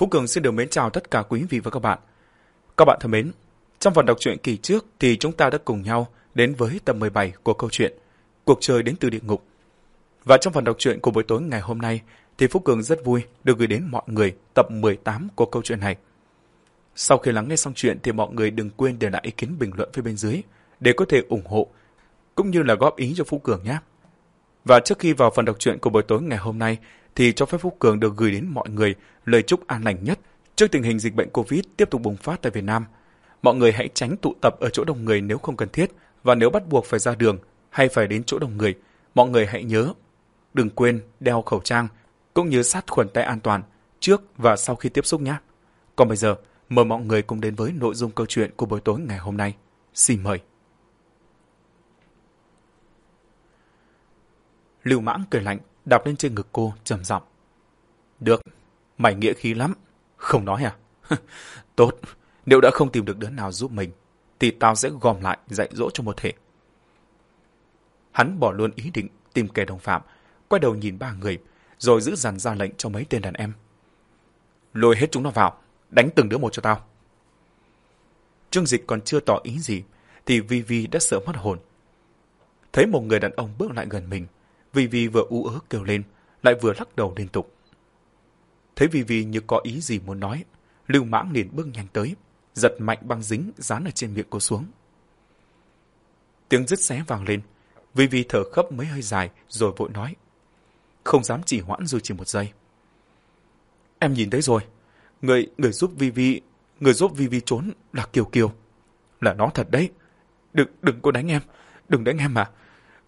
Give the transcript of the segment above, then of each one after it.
Phú Cường xin được mến chào tất cả quý vị và các bạn. Các bạn thân mến, trong phần đọc truyện kỳ trước thì chúng ta đã cùng nhau đến với tập 17 của câu chuyện Cuộc chơi đến từ địa ngục. Và trong phần đọc truyện của buổi tối ngày hôm nay thì Phú Cường rất vui được gửi đến mọi người tập 18 của câu chuyện này. Sau khi lắng nghe xong chuyện thì mọi người đừng quên để lại ý kiến bình luận phía bên dưới để có thể ủng hộ cũng như là góp ý cho Phú Cường nhé. Và trước khi vào phần đọc truyện của buổi tối ngày hôm nay thì cho phép Phúc Cường được gửi đến mọi người lời chúc an lành nhất trước tình hình dịch bệnh Covid tiếp tục bùng phát tại Việt Nam. Mọi người hãy tránh tụ tập ở chỗ đông người nếu không cần thiết và nếu bắt buộc phải ra đường hay phải đến chỗ đông người, mọi người hãy nhớ đừng quên đeo khẩu trang cũng như sát khuẩn tay an toàn trước và sau khi tiếp xúc nhé. Còn bây giờ, mời mọi người cùng đến với nội dung câu chuyện của buổi tối ngày hôm nay. Xin mời. Lưu Mãng cười lạnh, đạp lên trên ngực cô, trầm giọng. Được, mày nghĩa khí lắm. Không nói à? Tốt, nếu đã không tìm được đứa nào giúp mình, thì tao sẽ gom lại dạy dỗ cho một thể. Hắn bỏ luôn ý định tìm kẻ đồng phạm, quay đầu nhìn ba người, rồi giữ dằn ra lệnh cho mấy tên đàn em. Lôi hết chúng nó vào, đánh từng đứa một cho tao. Trương Dịch còn chưa tỏ ý gì, thì Vi Vi đã sợ mất hồn. Thấy một người đàn ông bước lại gần mình, Vi Vi vừa u ớ kêu lên, lại vừa lắc đầu liên tục. Thấy Vi Vi như có ý gì muốn nói, Lưu Mãng liền bước nhanh tới, giật mạnh băng dính dán ở trên miệng cô xuống. Tiếng rứt xé vang lên, Vi Vi thở khấp mấy hơi dài rồi vội nói. Không dám chỉ hoãn dù chỉ một giây. Em nhìn thấy rồi, người người giúp Vi Vi, người giúp Vi Vi trốn là Kiều Kiều. Là nó thật đấy. Đừng, đừng có đánh em, đừng đánh em mà.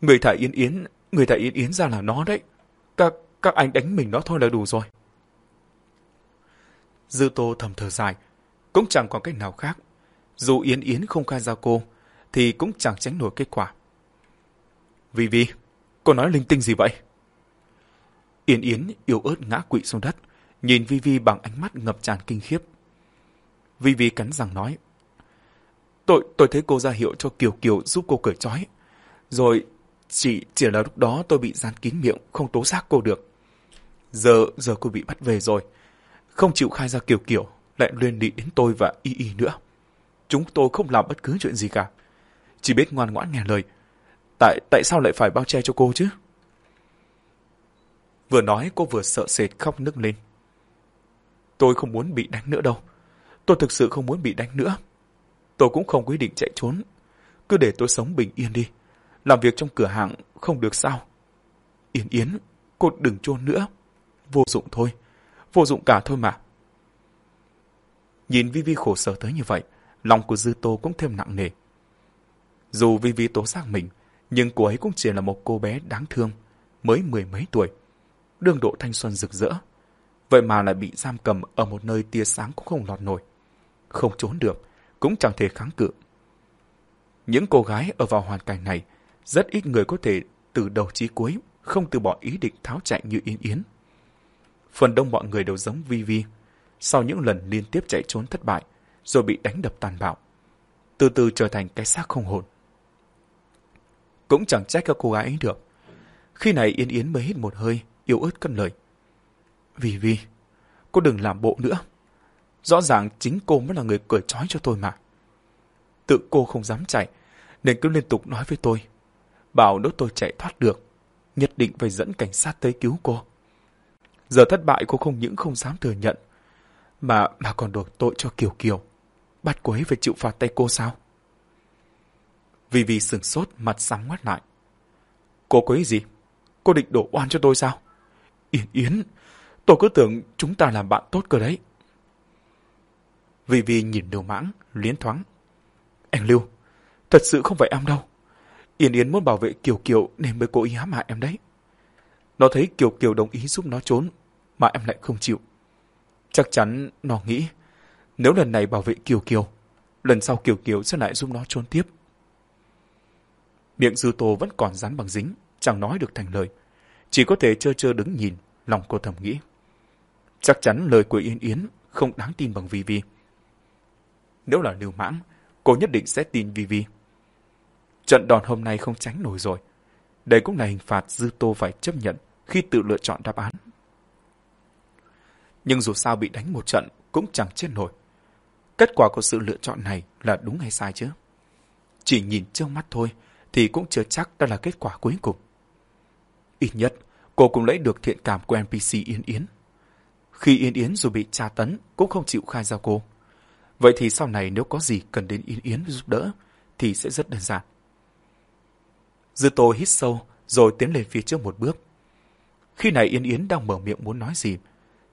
Người thả Yên Yến Người ta Yến Yến ra là nó đấy. Các, các anh đánh mình nó thôi là đủ rồi. Dư Tô thầm thở dài. Cũng chẳng có cách nào khác. Dù Yến Yến không khai ra cô, thì cũng chẳng tránh nổi kết quả. Vì vì, cô nói linh tinh gì vậy? Yến Yến yếu ớt ngã quỵ xuống đất, nhìn Vi Vi bằng ánh mắt ngập tràn kinh khiếp. Vi Vi cắn răng nói. Tôi, tôi thấy cô ra hiệu cho Kiều Kiều giúp cô cởi trói. Rồi chỉ, chỉ là lúc đó tôi bị dán kín miệng, không tố giác cô được. Giờ, giờ cô bị bắt về rồi. Không chịu khai ra kiểu kiểu, lại liên lị đến tôi và Y Y nữa. Chúng tôi không làm bất cứ chuyện gì cả. Chỉ biết ngoan ngoãn nghe lời. Tại, tại sao lại phải bao che cho cô chứ? Vừa nói cô vừa sợ sệt khóc nức lên. Tôi không muốn bị đánh nữa đâu. Tôi thực sự không muốn bị đánh nữa. Tôi cũng không quyết định chạy trốn. Cứ để tôi sống bình yên đi. Làm việc trong cửa hàng không được sao? Yến Yến, cô đừng chôn nữa. Vô dụng thôi. Vô dụng cả thôi mà. Nhìn Vi Vi khổ sở tới như vậy, lòng của Dư Tô cũng thêm nặng nề. Dù Vi Vi tố giác mình, nhưng cô ấy cũng chỉ là một cô bé đáng thương, mới mười mấy tuổi, đương độ thanh xuân rực rỡ. Vậy mà lại bị giam cầm ở một nơi tia sáng cũng không lọt nổi. Không trốn được, cũng chẳng thể kháng cự. Những cô gái ở vào hoàn cảnh này rất ít người có thể từ đầu chí cuối không từ bỏ ý định tháo chạy như Yên Yến. Phần đông mọi người đều giống Vi Vi, sau những lần liên tiếp chạy trốn thất bại, rồi bị đánh đập tàn bạo, từ từ trở thành cái xác không hồn. Cũng chẳng trách các cô gái ấy được. Khi này Yên Yến mới hít một hơi, yếu ớt cân lời. Vi Vi, cô đừng làm bộ nữa. Rõ ràng chính cô mới là người cởi trói cho tôi mà. Tự cô không dám chạy, nên cứ liên tục nói với tôi bảo nếu tôi chạy thoát được, nhất định phải dẫn cảnh sát tới cứu cô. Giờ thất bại cô không những không dám thừa nhận, mà mà còn đổ tội cho Kiều Kiều. Bắt cô ấy phải chịu phạt tay cô sao? Vì vì sừng sốt mặt sắm ngoắt lại. Cô có ý gì? Cô định đổ oan cho tôi sao? Yến Yến, tôi cứ tưởng chúng ta làm bạn tốt cơ đấy. Vì vì nhìn đầu Mãng, liến thoáng. Anh Lưu, thật sự không phải em đâu. Yên Yến muốn bảo vệ Kiều Kiều nên mới cố ý hãm hại em đấy. Nó thấy Kiều Kiều đồng ý giúp nó trốn, mà em lại không chịu. Chắc chắn nó nghĩ, nếu lần này bảo vệ Kiều Kiều, lần sau Kiều Kiều sẽ lại giúp nó trốn tiếp. Miệng dư tô vẫn còn dán bằng dính, chẳng nói được thành lời. Chỉ có thể trơ trơ đứng nhìn, lòng cô thầm nghĩ. Chắc chắn lời của Yên Yến không đáng tin bằng Vi Vi. Nếu là lưu mãng, cô nhất định sẽ tin Vi Vi. Trận đòn hôm nay không tránh nổi rồi. Đây cũng là hình phạt Dư Tô phải chấp nhận khi tự lựa chọn đáp án. Nhưng dù sao bị đánh một trận cũng chẳng chết nổi. Kết quả của sự lựa chọn này là đúng hay sai chứ? Chỉ nhìn trước mắt thôi thì cũng chưa chắc đó là kết quả cuối cùng. Ít nhất, cô cũng lấy được thiện cảm của NPC Yên Yến. Khi Yên Yến dù bị tra tấn cũng không chịu khai ra cô. Vậy thì sau này nếu có gì cần đến Yên Yến giúp đỡ thì sẽ rất đơn giản. Dư Tô hít sâu rồi tiến lên phía trước một bước. Khi này Yên Yến đang mở miệng muốn nói gì,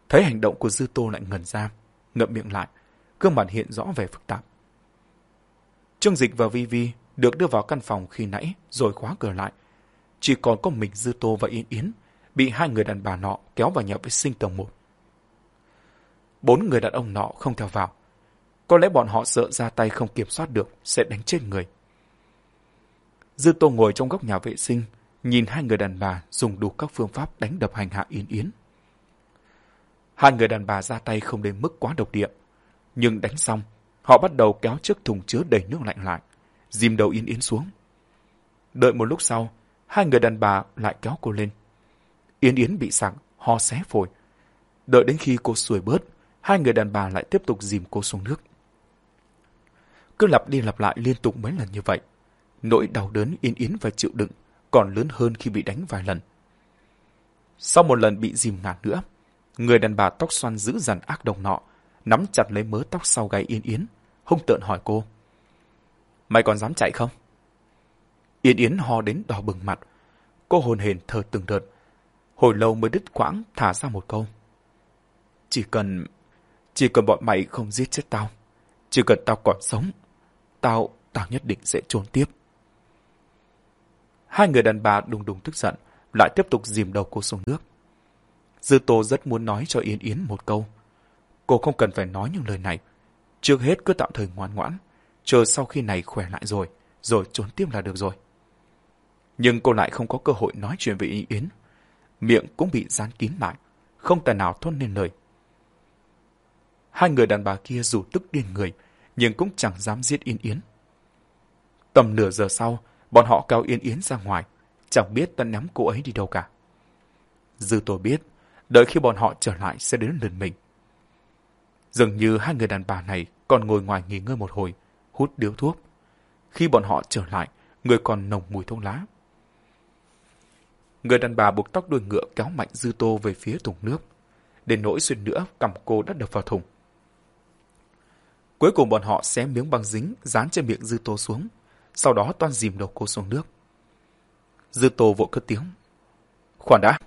thấy hành động của Dư Tô lại ngẩn ra, ngậm miệng lại, gương mặt hiện rõ vẻ phức tạp. Trương Dịch và Vi Vi được đưa vào căn phòng khi nãy rồi khóa cửa lại. Chỉ còn có mình Dư Tô và Yên Yến bị hai người đàn bà nọ kéo vào nhà vệ sinh tầng 1. Bốn người đàn ông nọ không theo vào. Có lẽ bọn họ sợ ra tay không kiểm soát được sẽ đánh chết người. Dư Tô ngồi trong góc nhà vệ sinh, nhìn hai người đàn bà dùng đủ các phương pháp đánh đập hành hạ Yên Yến. Hai người đàn bà ra tay không đến mức quá độc địa, nhưng đánh xong, họ bắt đầu kéo chiếc thùng chứa đầy nước lạnh lại, dìm đầu Yên Yến xuống. Đợi một lúc sau, hai người đàn bà lại kéo cô lên. Yên Yến bị sặc, ho xé phổi. Đợi đến khi cô sủi bớt, hai người đàn bà lại tiếp tục dìm cô xuống nước. Cứ lặp đi lặp lại liên tục mấy lần như vậy. Nỗi đau đớn Yên Yến phải chịu đựng còn lớn hơn khi bị đánh vài lần. Sau một lần bị dìm ngạt nữa, người đàn bà tóc xoăn giữ dằn ác đồng nọ, nắm chặt lấy mớ tóc sau gáy Yên Yến, hung tợn hỏi cô. Mày còn dám chạy không? Yên Yến ho đến đỏ bừng mặt. Cô hồn hển thở từng đợt. Hồi lâu mới đứt quãng thả ra một câu. Chỉ cần... Chỉ cần bọn mày không giết chết tao. Chỉ cần tao còn sống. Tao... Tao nhất định sẽ trốn tiếp. Hai người đàn bà đùng đùng tức giận, lại tiếp tục dìm đầu cô xuống nước. Dư Tô rất muốn nói cho Yến Yến một câu. Cô không cần phải nói những lời này. Trước hết cứ tạm thời ngoan ngoãn, chờ sau khi này khỏe lại rồi, rồi trốn tiếp là được rồi. Nhưng cô lại không có cơ hội nói chuyện với Yến Yến. Miệng cũng bị dán kín lại, không tài nào thốt nên lời. Hai người đàn bà kia dù tức điên người, nhưng cũng chẳng dám giết Yến Yến. Tầm nửa giờ sau, Bọn họ kéo Yên Yến ra ngoài, chẳng biết ta nắm cô ấy đi đâu cả. Dư tôi biết, đợi khi bọn họ trở lại sẽ đến lần mình. Dường như hai người đàn bà này còn ngồi ngoài nghỉ ngơi một hồi, hút điếu thuốc. Khi bọn họ trở lại, người còn nồng mùi thuốc lá. Người đàn bà buộc tóc đuôi ngựa kéo mạnh Dư Tô về phía thùng nước. Đến nỗi xuyên nữa, cầm cô đã đập vào thùng. Cuối cùng bọn họ xé miếng băng dính dán trên miệng Dư Tô xuống, sau đó toan dìm đầu cô xuống nước. Dư Tô vội cất tiếng. Khoan đã.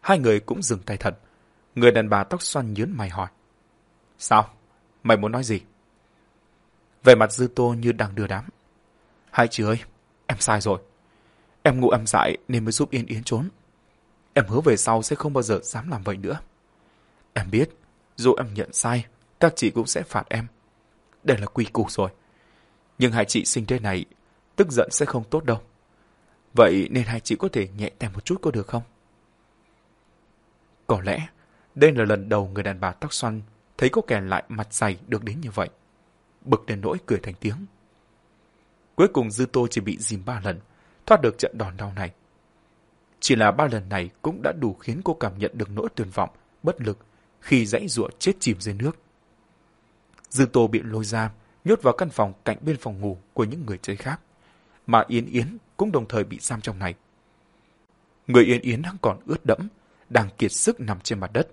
Hai người cũng dừng tay thật. Người đàn bà tóc xoăn nhớn mày hỏi. Sao? Mày muốn nói gì? Về mặt Dư Tô như đang đưa đám. Hai chị ơi, em sai rồi. Em ngủ em dại nên mới giúp Yên Yến trốn. Em hứa về sau sẽ không bao giờ dám làm vậy nữa. Em biết, dù em nhận sai, các chị cũng sẽ phạt em. Đây là quy củ rồi. Nhưng hai chị sinh thế này, tức giận sẽ không tốt đâu. Vậy nên hai chị có thể nhẹ tay một chút có được không? Có lẽ, đây là lần đầu người đàn bà tóc xoăn thấy có kẻ lại mặt dày được đến như vậy. Bực đến nỗi cười thành tiếng. Cuối cùng Dư Tô chỉ bị dìm ba lần, thoát được trận đòn đau này. Chỉ là ba lần này cũng đã đủ khiến cô cảm nhận được nỗi tuyệt vọng, bất lực khi dãy ruộng chết chìm dưới nước. Dư Tô bị lôi ra, nhốt vào căn phòng cạnh bên phòng ngủ của những người chơi khác, mà Yến Yến cũng đồng thời bị giam trong này. Người Yến Yến đang còn ướt đẫm, đang kiệt sức nằm trên mặt đất.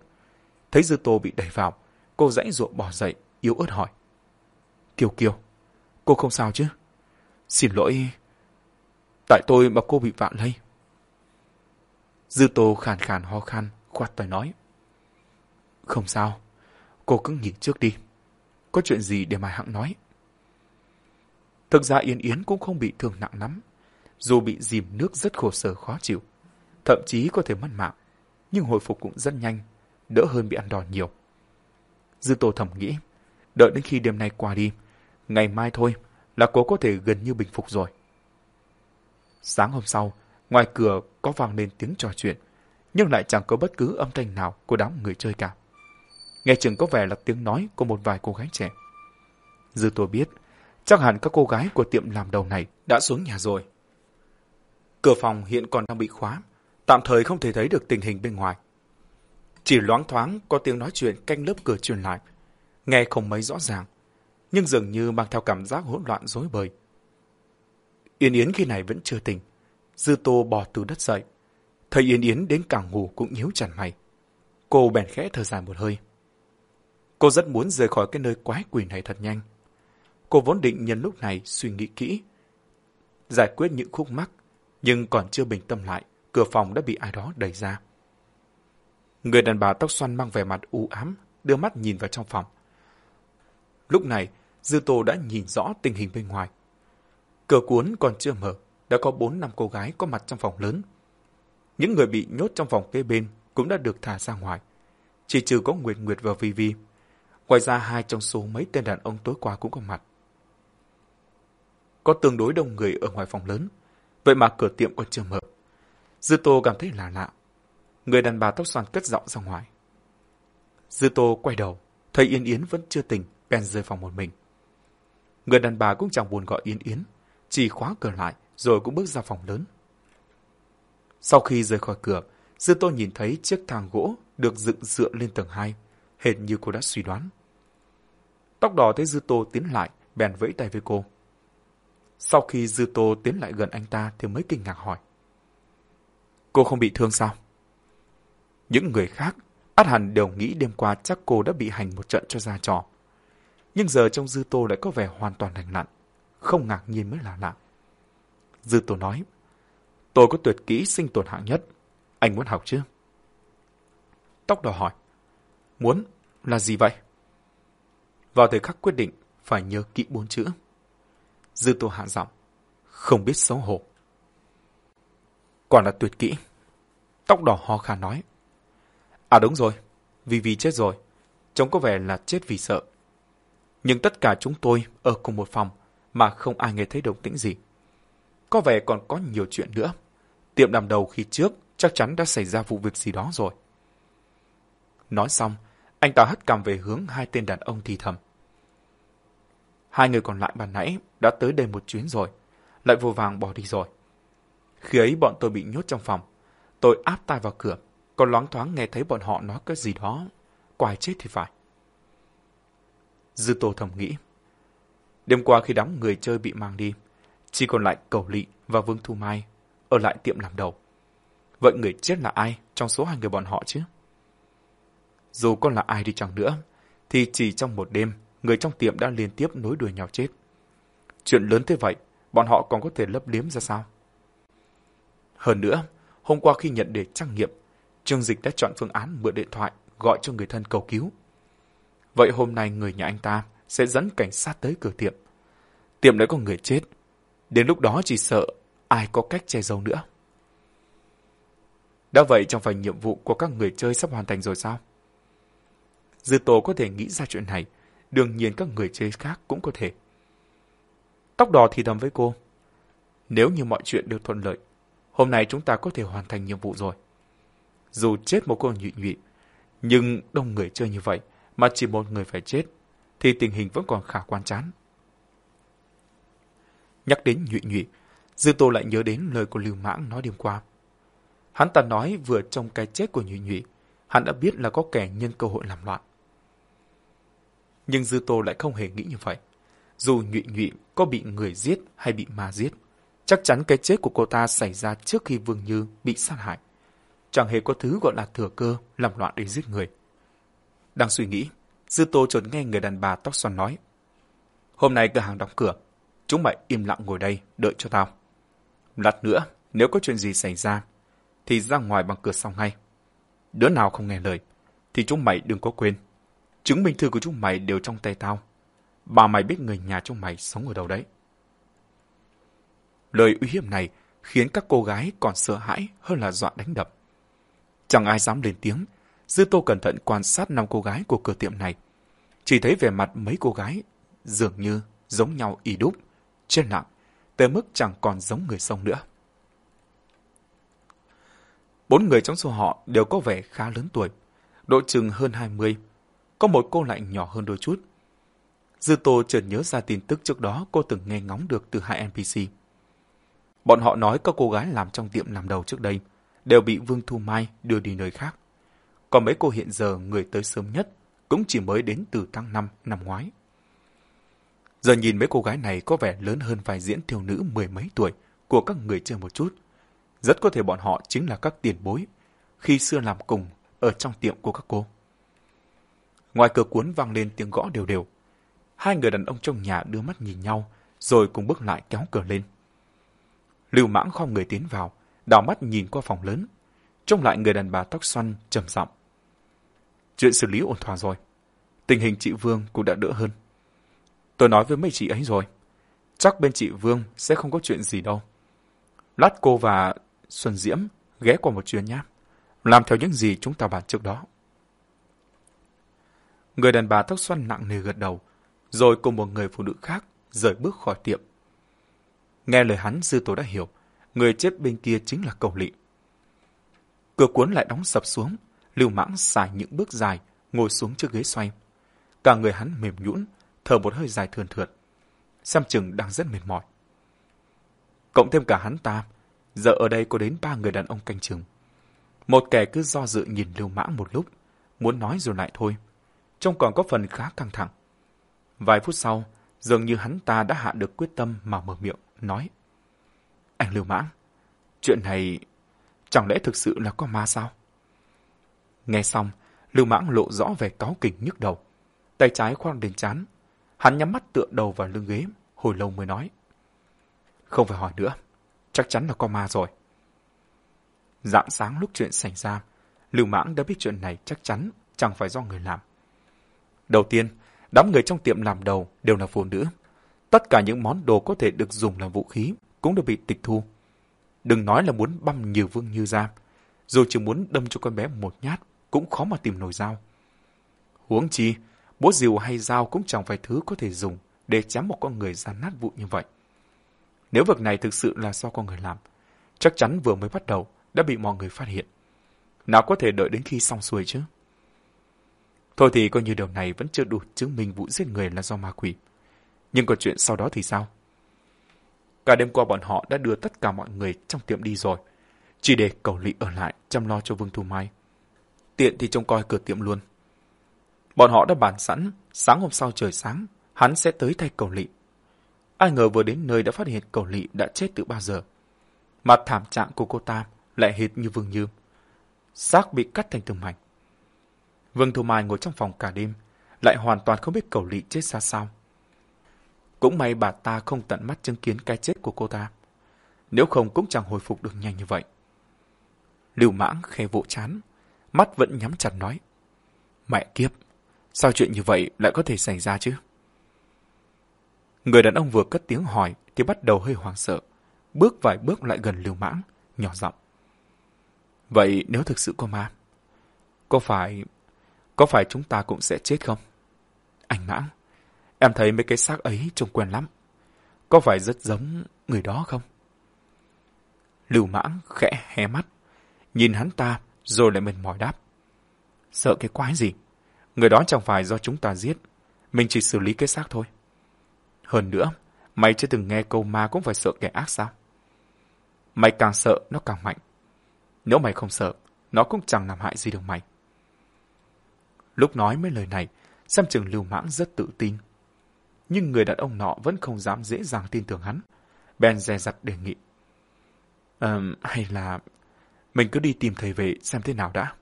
Thấy Dư Tô bị đẩy vào, cô dãy ruộng bỏ dậy, yếu ớt hỏi. Kiều Kiều, cô không sao chứ? Xin lỗi, tại tôi mà cô bị vạ lây. Dư Tô khàn khàn ho khan, khoát tay nói. Không sao, cô cứ nghỉ trước đi. Có chuyện gì để Mai Hạng nói? Thực ra Yên Yến cũng không bị thương nặng lắm. Dù bị dìm nước rất khổ sở khó chịu. Thậm chí có thể mất mạng. Nhưng hồi phục cũng rất nhanh. Đỡ hơn bị ăn đòn nhiều. Dư Tô thầm nghĩ. Đợi đến khi đêm nay qua đi. Ngày mai thôi là cô có thể gần như bình phục rồi. Sáng hôm sau, ngoài cửa có vang lên tiếng trò chuyện. Nhưng lại chẳng có bất cứ âm thanh nào của đám người chơi cả nghe chừng có vẻ là tiếng nói của một vài cô gái trẻ. Dư tô biết, chắc hẳn các cô gái của tiệm làm đầu này đã xuống nhà rồi. Cửa phòng hiện còn đang bị khóa, tạm thời không thể thấy được tình hình bên ngoài. Chỉ loáng thoáng có tiếng nói chuyện canh lớp cửa truyền lại. Nghe không mấy rõ ràng, nhưng dường như mang theo cảm giác hỗn loạn rối bời. Yên Yến khi này vẫn chưa tỉnh. Dư Tô bò từ đất dậy. Thấy Yên Yến đến cả ngủ cũng nhíu chặt mày. Cô bèn khẽ thở dài một hơi. Cô rất muốn rời khỏi cái nơi quái quỷ này thật nhanh. Cô vốn định nhân lúc này suy nghĩ kỹ, giải quyết những khúc mắc, nhưng còn chưa bình tâm lại, cửa phòng đã bị ai đó đẩy ra. Người đàn bà tóc xoăn mang vẻ mặt u ám, đưa mắt nhìn vào trong phòng. Lúc này, Dư Tô đã nhìn rõ tình hình bên ngoài. Cửa cuốn còn chưa mở, đã có bốn năm cô gái có mặt trong phòng lớn. Những người bị nhốt trong phòng kế bên cũng đã được thả ra ngoài. Chỉ trừ có Nguyệt Nguyệt và Vi Vi. Ngoài ra hai trong số mấy tên đàn ông tối qua cũng có mặt. Có tương đối đông người ở ngoài phòng lớn, vậy mà cửa tiệm còn chưa mở. Dư Tô cảm thấy lạ lạ. Người đàn bà tóc xoăn cất giọng ra ngoài. Dư Tô quay đầu, thấy Yên Yến vẫn chưa tỉnh, bèn rời phòng một mình. Người đàn bà cũng chẳng buồn gọi Yên Yến, chỉ khóa cửa lại rồi cũng bước ra phòng lớn. Sau khi rời khỏi cửa, Dư Tô nhìn thấy chiếc thang gỗ được dựng dựa lên tầng 2, hệt như cô đã suy đoán. Tóc đỏ thấy Dư Tô tiến lại, bèn vẫy tay với cô. Sau khi Dư Tô tiến lại gần anh ta thì mới kinh ngạc hỏi. Cô không bị thương sao? Những người khác, át hẳn đều nghĩ đêm qua chắc cô đã bị hành một trận cho ra trò. Nhưng giờ trong Dư Tô lại có vẻ hoàn toàn lành lặn, không ngạc nhiên mới là lạ. Dư Tô nói, tôi có tuyệt kỹ sinh tồn hạng nhất, anh muốn học chứ? Tóc đỏ hỏi, muốn là gì vậy? Vào thời khắc quyết định, phải nhớ kỹ bốn chữ. Dư Tô hạ giọng, không biết xấu hổ. Còn là tuyệt kỹ. Tóc đỏ ho khả nói. À đúng rồi, vì vì chết rồi. Trông có vẻ là chết vì sợ. Nhưng tất cả chúng tôi ở cùng một phòng mà không ai nghe thấy động tĩnh gì. Có vẻ còn có nhiều chuyện nữa. Tiệm đàm đầu khi trước chắc chắn đã xảy ra vụ việc gì đó rồi. Nói xong, anh ta hất cằm về hướng hai tên đàn ông thì thầm. Hai người còn lại bàn nãy đã tới đây một chuyến rồi, lại vô vàng bỏ đi rồi. Khi ấy bọn tôi bị nhốt trong phòng, tôi áp tai vào cửa, còn loáng thoáng nghe thấy bọn họ nói cái gì đó, quài chết thì phải. Dư Tô thầm nghĩ. Đêm qua khi đám người chơi bị mang đi, chỉ còn lại Cầu Lị và Vương Thu Mai ở lại tiệm làm đầu. Vậy người chết là ai trong số hai người bọn họ chứ? Dù con là ai đi chăng nữa, thì chỉ trong một đêm, người trong tiệm đã liên tiếp nối đuôi nhau chết. Chuyện lớn thế vậy, bọn họ còn có thể lấp liếm ra sao? Hơn nữa, hôm qua khi nhận đề trắc nghiệm, Trương Dịch đã chọn phương án mượn điện thoại gọi cho người thân cầu cứu. Vậy hôm nay người nhà anh ta sẽ dẫn cảnh sát tới cửa tiệm. Tiệm đã có người chết. Đến lúc đó chỉ sợ ai có cách che giấu nữa. Đã vậy trong phần nhiệm vụ của các người chơi sắp hoàn thành rồi sao? Dư tố có thể nghĩ ra chuyện này, đương nhiên các người chơi khác cũng có thể. Tóc đỏ thì thầm với cô. Nếu như mọi chuyện đều thuận lợi, hôm nay chúng ta có thể hoàn thành nhiệm vụ rồi. Dù chết một cô nhụy nhụy, nhưng đông người chơi như vậy mà chỉ một người phải chết, thì tình hình vẫn còn khả quan chán. Nhắc đến nhụy nhụy, Dư Tô lại nhớ đến lời của Lưu Mãng nói đêm qua. Hắn ta nói vừa trong cái chết của nhụy nhụy, hắn đã biết là có kẻ nhân cơ hội làm loạn. Nhưng Dư Tô lại không hề nghĩ như vậy. Dù nhụy nhụy có bị người giết hay bị ma giết, chắc chắn cái chết của cô ta xảy ra trước khi Vương Như bị sát hại. Chẳng hề có thứ gọi là thừa cơ làm loạn để giết người. Đang suy nghĩ, Dư Tô chợt nghe người đàn bà tóc xoăn nói. Hôm nay cửa hàng đóng cửa, chúng mày im lặng ngồi đây, đợi cho tao. Lát nữa, nếu có chuyện gì xảy ra, thì ra ngoài bằng cửa sau ngay. Đứa nào không nghe lời, thì chúng mày đừng có quên. Chứng minh thư của chúng mày đều trong tay tao. Bà mày biết người nhà chúng mày sống ở đâu đấy. Lời uy hiếp này khiến các cô gái còn sợ hãi hơn là dọa đánh đập. Chẳng ai dám lên tiếng, Dư Tô cẩn thận quan sát năm cô gái của cửa tiệm này. Chỉ thấy vẻ mặt mấy cô gái dường như giống nhau y đúc, trên nặng, tới mức chẳng còn giống người sông nữa. Bốn người trong số họ đều có vẻ khá lớn tuổi, độ chừng hơn 20. Có một cô lại nhỏ hơn đôi chút. Dư Tô chợt nhớ ra tin tức trước đó cô từng nghe ngóng được từ hai NPC. Bọn họ nói các cô gái làm trong tiệm làm đầu trước đây đều bị Vương Thu Mai đưa đi nơi khác. còn mấy cô hiện giờ người tới sớm nhất cũng chỉ mới đến từ tháng 5 năm ngoái. Giờ nhìn mấy cô gái này có vẻ lớn hơn vài diễn thiếu nữ mười mấy tuổi của các người chơi một chút. Rất có thể bọn họ chính là các tiền bối khi xưa làm cùng ở trong tiệm của các cô. Ngoài cửa cuốn vang lên tiếng gõ đều đều. Hai người đàn ông trong nhà đưa mắt nhìn nhau, rồi cùng bước lại kéo cửa lên. Lưu mãng không người tiến vào, đảo mắt nhìn qua phòng lớn. Trông lại người đàn bà tóc xoăn, trầm giọng. Chuyện xử lý ổn thỏa rồi. Tình hình chị Vương cũng đã đỡ hơn. Tôi nói với mấy chị ấy rồi. Chắc bên chị Vương sẽ không có chuyện gì đâu. Lát cô và Xuân Diễm ghé qua một chuyến nhé. Làm theo những gì chúng ta bàn trước đó. Người đàn bà tóc xoăn nặng nề gật đầu, rồi cùng một người phụ nữ khác rời bước khỏi tiệm. Nghe lời hắn dư tố đã hiểu, người chết bên kia chính là cầu lị. Cửa cuốn lại đóng sập xuống, lưu mãng xài những bước dài, ngồi xuống trước ghế xoay. Cả người hắn mềm nhũn, thở một hơi dài thườn thượt. Xem chừng đang rất mệt mỏi. Cộng thêm cả hắn ta, giờ ở đây có đến ba người đàn ông canh chừng. Một kẻ cứ do dự nhìn lưu mãng một lúc, muốn nói rồi lại thôi. Trông còn có phần khá căng thẳng. Vài phút sau, dường như hắn ta đã hạ được quyết tâm mà mở miệng, nói. Anh lưu mãng, chuyện này chẳng lẽ thực sự là có ma sao? Nghe xong, lưu mãng lộ rõ vẻ cáu kỉnh nhức đầu. Tay trái khoan đến chán. Hắn nhắm mắt tựa đầu vào lưng ghế, hồi lâu mới nói. Không phải hỏi nữa, chắc chắn là có ma rồi. Dạng sáng lúc chuyện xảy ra, Lưu Mãng đã biết chuyện này chắc chắn chẳng phải do người làm. Đầu tiên, đám người trong tiệm làm đầu đều là phụ nữ. Tất cả những món đồ có thể được dùng làm vũ khí cũng đều bị tịch thu. Đừng nói là muốn băm nhiều vương như ra, dù chỉ muốn đâm cho con bé một nhát cũng khó mà tìm nổi dao. Huống chi, búa rìu hay dao cũng chẳng phải thứ có thể dùng để chém một con người ra nát vụ như vậy. Nếu việc này thực sự là do con người làm, chắc chắn vừa mới bắt đầu đã bị mọi người phát hiện. Nào có thể đợi đến khi xong xuôi chứ? Thôi thì coi như điều này vẫn chưa đủ chứng minh vụ giết người là do ma quỷ. Nhưng còn chuyện sau đó thì sao? Cả đêm qua bọn họ đã đưa tất cả mọi người trong tiệm đi rồi. Chỉ để cầu lị ở lại chăm lo cho Vương Thu Mai. Tiện thì trông coi cửa tiệm luôn. Bọn họ đã bàn sẵn, sáng hôm sau trời sáng, hắn sẽ tới thay cầu lị. Ai ngờ vừa đến nơi đã phát hiện cầu lị đã chết từ bao giờ. Mặt thảm trạng của cô ta lại hệt như Vương Như. Xác bị cắt thành từng mảnh. Vương Thu Mai ngồi trong phòng cả đêm, lại hoàn toàn không biết cầu lị chết ra sao. Cũng may bà ta không tận mắt chứng kiến cái chết của cô ta. Nếu không cũng chẳng hồi phục được nhanh như vậy. Lưu mãng khe vỗ chán, mắt vẫn nhắm chặt nói. Mẹ kiếp, sao chuyện như vậy lại có thể xảy ra chứ? Người đàn ông vừa cất tiếng hỏi thì bắt đầu hơi hoảng sợ, bước vài bước lại gần lưu mãng, nhỏ giọng. Vậy nếu thực sự có ma, có phải có phải chúng ta cũng sẽ chết không? Anh mãng, em thấy mấy cái xác ấy trông quen lắm. Có phải rất giống người đó không? Lưu mãng khẽ hé mắt, nhìn hắn ta rồi lại mệt mỏi đáp. Sợ cái quái gì? Người đó chẳng phải do chúng ta giết, mình chỉ xử lý cái xác thôi. Hơn nữa, mày chưa từng nghe câu ma cũng phải sợ kẻ ác sao? Mày càng sợ, nó càng mạnh. Nếu mày không sợ, nó cũng chẳng làm hại gì được mày. Lúc nói mấy lời này, xem chừng lưu mãng rất tự tin. Nhưng người đàn ông nọ vẫn không dám dễ dàng tin tưởng hắn. Ben dè dặt đề nghị. Um, hay là mình cứ đi tìm thầy về xem thế nào đã.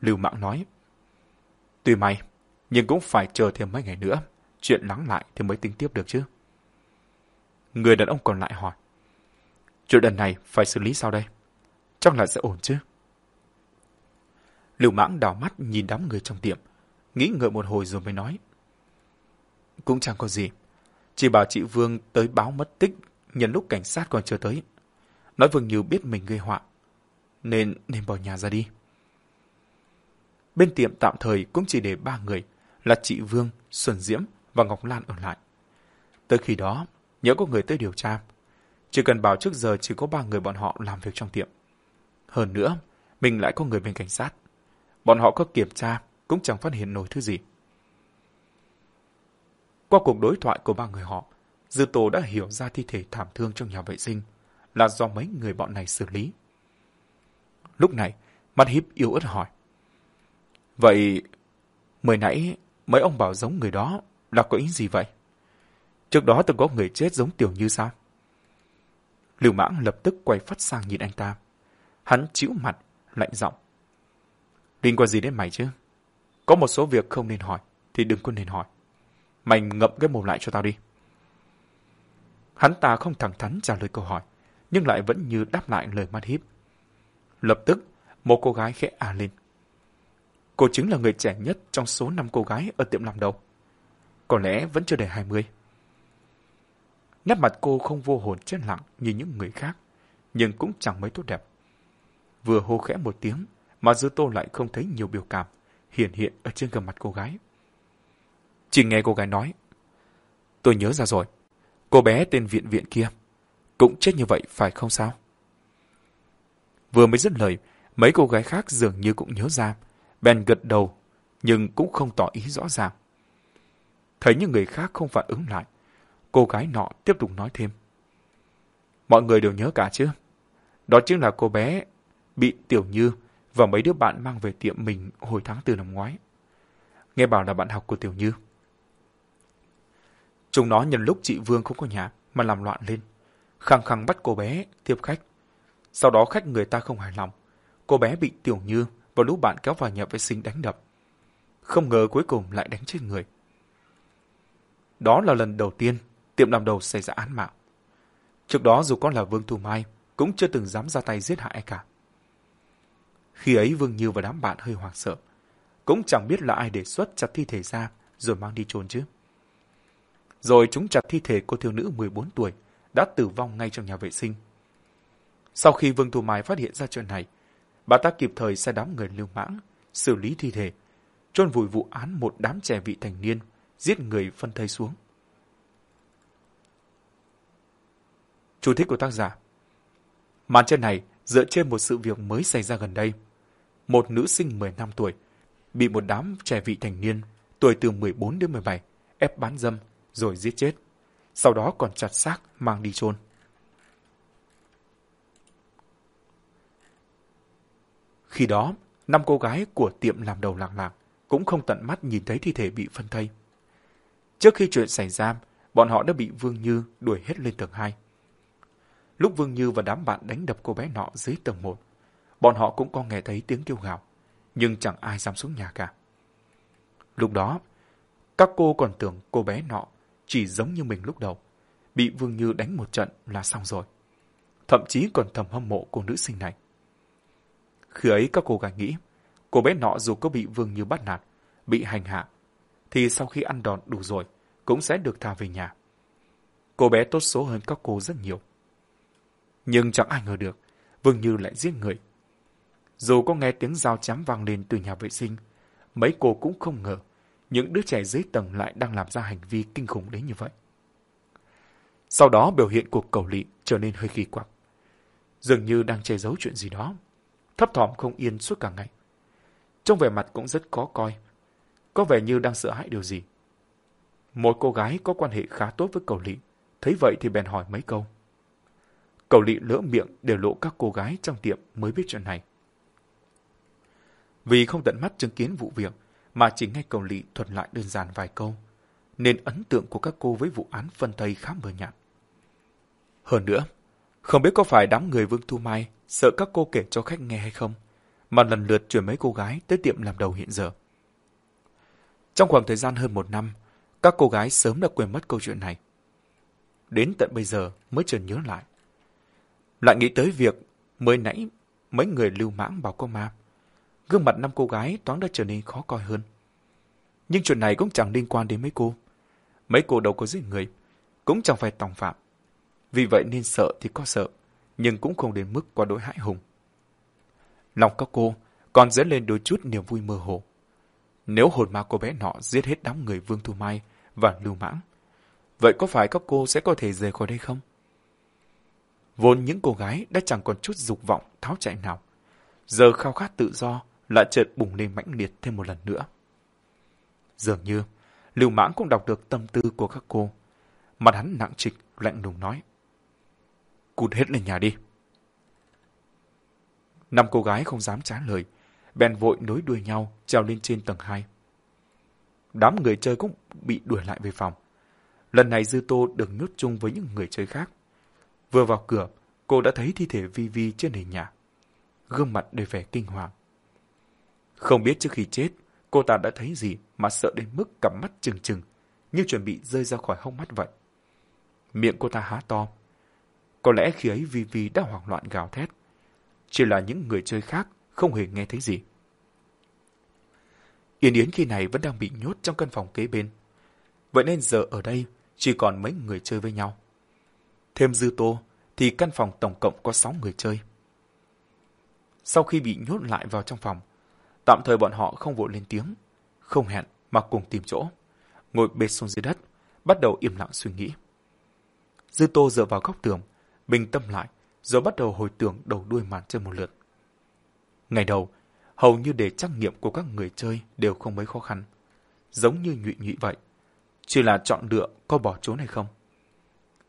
Lưu Mãng nói. Tuy may, nhưng cũng phải chờ thêm mấy ngày nữa. Chuyện lắng lại thì mới tính tiếp được chứ. Người đàn ông còn lại hỏi. Chuyện lần này phải xử lý sao đây? Chắc là sẽ ổn chứ. Lưu Mãng đảo mắt nhìn đám người trong tiệm, nghĩ ngợi một hồi rồi mới nói. Cũng chẳng có gì. Chỉ bảo chị Vương tới báo mất tích nhân lúc cảnh sát còn chưa tới. Nói Vương Như biết mình gây họa, nên nên bỏ nhà ra đi. Bên tiệm tạm thời cũng chỉ để ba người là chị Vương, Xuân Diễm và Ngọc Lan ở lại. Tới khi đó, nhớ có người tới điều tra. Chỉ cần bảo trước giờ chỉ có ba người bọn họ làm việc trong tiệm. Hơn nữa, mình lại có người bên cảnh sát. Bọn họ có kiểm tra, cũng chẳng phát hiện nổi thứ gì. Qua cuộc đối thoại của ba người họ, Dư Tô đã hiểu ra thi thể thảm thương trong nhà vệ sinh là do mấy người bọn này xử lý. Lúc này, mắt híp yếu ớt hỏi. Vậy, mới nãy mấy ông bảo giống người đó là có ý gì vậy? Trước đó từng có người chết giống Tiểu Như sao? Lưu Mãng lập tức quay phát sang nhìn anh ta. Hắn chịu mặt, lạnh giọng. Liên quan gì đến mày chứ? Có một số việc không nên hỏi, thì đừng có nên hỏi. Mày ngậm cái mồm lại cho tao đi. Hắn ta không thẳng thắn trả lời câu hỏi, nhưng lại vẫn như đáp lại lời mắt hiếp. Lập tức, một cô gái khẽ à lên. Cô chính là người trẻ nhất trong số năm cô gái ở tiệm làm đầu. Có lẽ vẫn chưa đầy 20. Nét mặt cô không vô hồn chết lặng như những người khác, nhưng cũng chẳng mấy tốt đẹp. Vừa hô khẽ một tiếng, mà Dư Tô lại không thấy nhiều biểu cảm hiện hiện ở trên gương mặt cô gái. Chỉ nghe cô gái nói, tôi nhớ ra rồi, cô bé tên viện viện kia, cũng chết như vậy phải không sao? Vừa mới dứt lời, mấy cô gái khác dường như cũng nhớ ra, bèn gật đầu, nhưng cũng không tỏ ý rõ ràng. Thấy những người khác không phản ứng lại, cô gái nọ tiếp tục nói thêm. Mọi người đều nhớ cả chứ? Đó chính là cô bé bị Tiểu Như và mấy đứa bạn mang về tiệm mình hồi tháng tư năm ngoái. Nghe bảo là bạn học của Tiểu Như. Chúng nó nhân lúc chị Vương không có nhà mà làm loạn lên. Khăng khăng bắt cô bé tiếp khách. Sau đó khách người ta không hài lòng. Cô bé bị Tiểu Như và lũ bạn kéo vào nhà vệ sinh đánh đập. Không ngờ cuối cùng lại đánh chết người. Đó là lần đầu tiên tiệm làm đầu xảy ra án mạng. Trước đó dù con là Vương Thu Mai, cũng chưa từng dám ra tay giết hại ai cả. Khi ấy Vương Như và đám bạn hơi hoảng sợ. Cũng chẳng biết là ai đề xuất chặt thi thể ra rồi mang đi chôn chứ. Rồi chúng chặt thi thể cô thiếu nữ 14 tuổi đã tử vong ngay trong nhà vệ sinh. Sau khi Vương Thu Mai phát hiện ra chuyện này, bà ta kịp thời sai đám người lưu mãng, xử lý thi thể, chôn vùi vụ án một đám trẻ vị thành niên, giết người phân thây xuống. Chú thích của tác giả Màn trên này dựa trên một sự việc mới xảy ra gần đây. Một nữ sinh 15 tuổi bị một đám trẻ vị thành niên tuổi từ 14 đến 17 ép bán dâm rồi giết chết. Sau đó còn chặt xác mang đi chôn. Khi đó, năm cô gái của tiệm làm đầu làng làng cũng không tận mắt nhìn thấy thi thể bị phân thây. Trước khi chuyện xảy ra, bọn họ đã bị Vương Như đuổi hết lên tầng 2. Lúc Vương Như và đám bạn đánh đập cô bé nọ dưới tầng 1, bọn họ cũng có nghe thấy tiếng kêu gào, nhưng chẳng ai dám xuống nhà cả. Lúc đó, các cô còn tưởng cô bé nọ chỉ giống như mình lúc đầu, bị Vương Như đánh một trận là xong rồi. Thậm chí còn thầm hâm mộ cô nữ sinh này. Khi ấy các cô gái nghĩ, cô bé nọ dù có bị Vương Như bắt nạt, bị hành hạ, thì sau khi ăn đòn đủ rồi, cũng sẽ được tha về nhà. Cô bé tốt số hơn các cô rất nhiều. Nhưng chẳng ai ngờ được, Vương Như lại giết người. Dù có nghe tiếng dao chém vang lên từ nhà vệ sinh, mấy cô cũng không ngờ những đứa trẻ dưới tầng lại đang làm ra hành vi kinh khủng đến như vậy. Sau đó biểu hiện của cầu lị trở nên hơi kỳ quặc. Dường như đang che giấu chuyện gì đó. Thấp thỏm không yên suốt cả ngày. Trong vẻ mặt cũng rất khó coi. Có vẻ như đang sợ hãi điều gì. Một cô gái có quan hệ khá tốt với cầu lị. Thấy vậy thì bèn hỏi mấy câu. Cầu lị lỡ miệng để lộ các cô gái trong tiệm mới biết chuyện này. Vì không tận mắt chứng kiến vụ việc, mà chỉ nghe cầu lị thuật lại đơn giản vài câu, nên ấn tượng của các cô với vụ án phân thây khá mờ nhạt. Hơn nữa, không biết có phải đám người Vương Thu Mai sợ các cô kể cho khách nghe hay không, mà lần lượt chuyển mấy cô gái tới tiệm làm đầu hiện giờ. Trong khoảng thời gian hơn một năm, các cô gái sớm đã quên mất câu chuyện này. Đến tận bây giờ mới chợt nhớ lại. Lại nghĩ tới việc mới nãy mấy người lưu mãng bảo cô ma. Gương mặt năm cô gái toán đã trở nên khó coi hơn. Nhưng chuyện này cũng chẳng liên quan đến mấy cô. Mấy cô đâu có giết người, cũng chẳng phải tòng phạm. Vì vậy nên sợ thì có sợ, nhưng cũng không đến mức quá đối hại hùng. Lòng các cô còn dẫn lên đôi chút niềm vui mơ hồ. Nếu hồn ma cô bé nọ giết hết đám người Vương Thu Mai và Lưu Mãng, vậy có phải các cô sẽ có thể rời khỏi đây không? Vốn những cô gái đã chẳng còn chút dục vọng tháo chạy nào. Giờ khao khát tự do lại chợt bùng lên mãnh liệt thêm một lần nữa. Dường như, Lưu Mãng cũng đọc được tâm tư của các cô. Mặt hắn nặng trịch, lạnh lùng nói. Cút hết lên nhà đi. Năm cô gái không dám trả lời, bèn vội nối đuôi nhau trèo lên trên tầng 2. Đám người chơi cũng bị đuổi lại về phòng. Lần này Dư Tô được nhốt chung với những người chơi khác. Vừa vào cửa, cô đã thấy thi thể Vi Vi trên nền nhà. Gương mặt đầy vẻ kinh hoàng. Không biết trước khi chết, cô ta đã thấy gì mà sợ đến mức cặp mắt trừng trừng, như chuẩn bị rơi ra khỏi hông mắt vậy. Miệng cô ta há to. Có lẽ khi ấy Vi Vi đã hoảng loạn gào thét. Chỉ là những người chơi khác không hề nghe thấy gì. Yên Yến khi này vẫn đang bị nhốt trong căn phòng kế bên. Vậy nên giờ ở đây chỉ còn mấy người chơi với nhau. Thêm Dư Tô thì căn phòng tổng cộng có 6 người chơi. Sau khi bị nhốt lại vào trong phòng, tạm thời bọn họ không vội lên tiếng, không hẹn mà cùng tìm chỗ, ngồi bệt xuống dưới đất, bắt đầu im lặng suy nghĩ. Dư Tô dựa vào góc tường, bình tâm lại, rồi bắt đầu hồi tưởng đầu đuôi màn chơi một lượt. Ngày đầu, hầu như để trắc nghiệm của các người chơi đều không mấy khó khăn. Giống như nhụy nhụy vậy. Chỉ là chọn lựa có bỏ trốn hay không.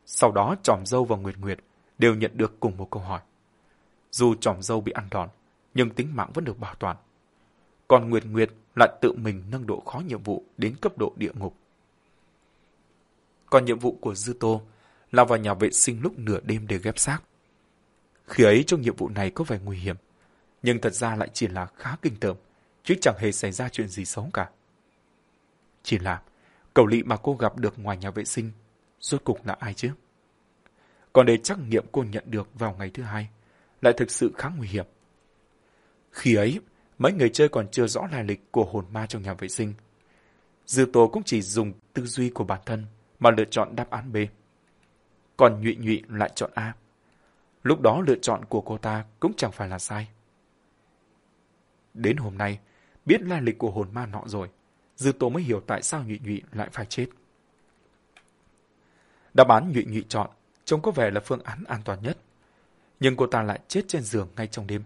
Sau đó tròm dâu và Nguyệt Nguyệt đều nhận được cùng một câu hỏi. Dù tròm dâu bị ăn đòn, nhưng tính mạng vẫn được bảo toàn. Còn Nguyệt Nguyệt lại tự mình nâng độ khó nhiệm vụ đến cấp độ địa ngục. Còn nhiệm vụ của Dư Tô là vào nhà vệ sinh lúc nửa đêm để ghép xác. Khi ấy trong nhiệm vụ này có vẻ nguy hiểm, nhưng thật ra lại chỉ là khá kinh tởm, chứ chẳng hề xảy ra chuyện gì xấu cả. Chỉ là, cầu lị mà cô gặp được ngoài nhà vệ sinh, rốt cục là ai chứ? Còn để trắc nghiệm cô nhận được vào ngày thứ hai, lại thực sự khá nguy hiểm. Khi ấy, mấy người chơi còn chưa rõ lai lịch của hồn ma trong nhà vệ sinh. Dư tố cũng chỉ dùng tư duy của bản thân mà lựa chọn đáp án B. Còn nhụy nhụy lại chọn A. Lúc đó lựa chọn của cô ta cũng chẳng phải là sai. Đến hôm nay, biết lai lịch của hồn ma nọ rồi, Dư Tố mới hiểu tại sao nhụy nhụy lại phải chết. Đáp án nhụy nhụy chọn trông có vẻ là phương án an toàn nhất. Nhưng cô ta lại chết trên giường ngay trong đêm.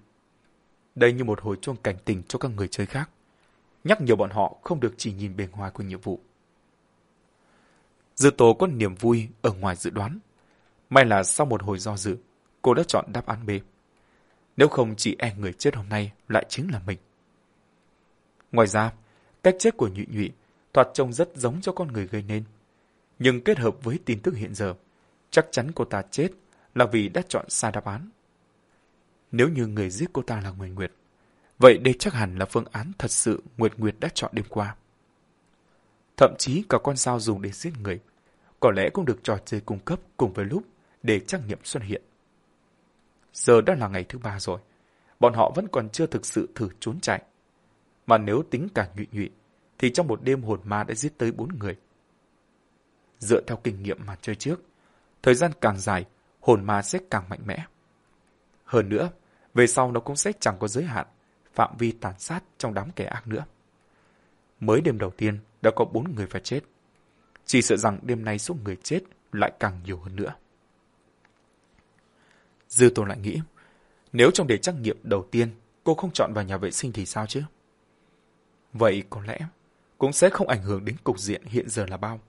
Đây như một hồi chuông cảnh tỉnh cho các người chơi khác. Nhắc nhở bọn họ không được chỉ nhìn bề ngoài của nhiệm vụ. Dư Tố có niềm vui ở ngoài dự đoán. May là sau một hồi do dự, cô đã chọn đáp án B. Nếu không chỉ e người chết hôm nay lại chính là mình. Ngoài ra, cách chết của nhụy nhụy thoạt trông rất giống cho con người gây nên. Nhưng kết hợp với tin tức hiện giờ, chắc chắn cô ta chết là vì đã chọn sai đáp án. Nếu như người giết cô ta là Nguyệt Nguyệt, vậy đây chắc hẳn là phương án thật sự Nguyệt Nguyệt đã chọn đêm qua. Thậm chí cả con dao dùng để giết người, có lẽ cũng được trò chơi cung cấp cùng với lúc để trắc nghiệm xuất hiện. Giờ đã là ngày thứ ba rồi, bọn họ vẫn còn chưa thực sự thử trốn chạy. Mà nếu tính cả nhụy nhụy, thì trong một đêm hồn ma đã giết tới bốn người. Dựa theo kinh nghiệm mà chơi trước, thời gian càng dài, hồn ma sẽ càng mạnh mẽ. Hơn nữa, về sau nó cũng sẽ chẳng có giới hạn, phạm vi tàn sát trong đám kẻ ác nữa. Mới đêm đầu tiên đã có bốn người phải chết. Chỉ sợ rằng đêm nay số người chết lại càng nhiều hơn nữa. Dư Tôn lại nghĩ, nếu trong đề trắc nghiệm đầu tiên cô không chọn vào nhà vệ sinh thì sao chứ? Vậy có lẽ cũng sẽ không ảnh hưởng đến cục diện hiện giờ là bao.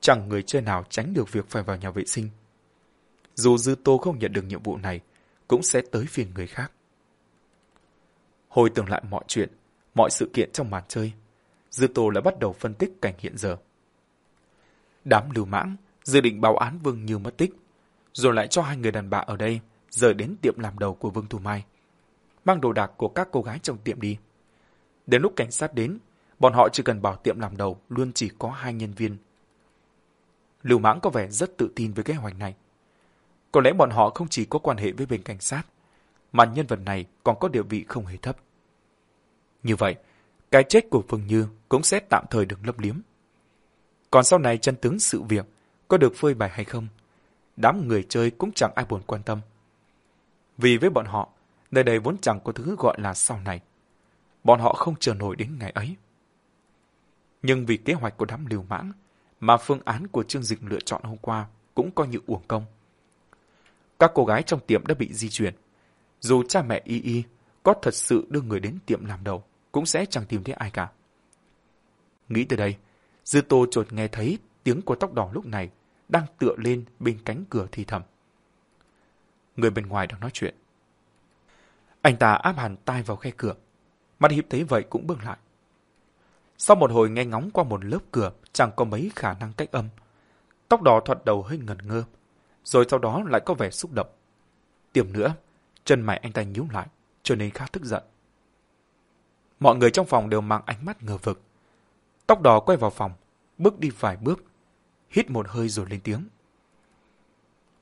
Chẳng người chơi nào tránh được việc phải vào nhà vệ sinh. Dù Dư Tô không nhận được nhiệm vụ này, cũng sẽ tới phiền người khác. Hồi tưởng lại mọi chuyện, mọi sự kiện trong màn chơi, Dư Tô lại bắt đầu phân tích cảnh hiện giờ. Đám lưu mãng dự định báo án Vương Như mất tích, rồi lại cho hai người đàn bà ở đây rời đến tiệm làm đầu của Vương Thu Mai, mang đồ đạc của các cô gái trong tiệm đi. Đến lúc cảnh sát đến, bọn họ chỉ cần bảo tiệm làm đầu luôn chỉ có hai nhân viên. Lưu Mãng có vẻ rất tự tin với kế hoạch này. Có lẽ bọn họ không chỉ có quan hệ với bên cảnh sát, mà nhân vật này còn có địa vị không hề thấp. Như vậy, cái chết của Phương Như cũng sẽ tạm thời được lấp liếm. Còn sau này chân tướng sự việc có được phơi bày hay không, đám người chơi cũng chẳng ai buồn quan tâm. Vì với bọn họ, nơi đây vốn chẳng có thứ gọi là sau này. Bọn họ không chờ nổi đến ngày ấy. Nhưng vì kế hoạch của đám liều mãng, mà phương án của Trương Dịch lựa chọn hôm qua cũng coi như uổng công. Các cô gái trong tiệm đã bị di chuyển. Dù cha mẹ y y có thật sự đưa người đến tiệm làm đầu, cũng sẽ chẳng tìm thấy ai cả. Nghĩ từ đây, Dư Tô chợt nghe thấy tiếng của tóc đỏ lúc này đang tựa lên bên cánh cửa thì thầm. Người bên ngoài đang nói chuyện. Anh ta áp hẳn tai vào khe cửa, Mắt hiếp thấy vậy cũng bước lại. Sau một hồi nghe ngóng qua một lớp cửa chẳng có mấy khả năng cách âm. Tóc đỏ thoạt đầu hơi ngẩn ngơ, rồi sau đó lại có vẻ xúc động. Tiệm nữa, chân mày anh ta nhíu lại, trở nên khá tức giận. Mọi người trong phòng đều mang ánh mắt ngờ vực. Tóc đỏ quay vào phòng, bước đi vài bước, hít một hơi rồi lên tiếng.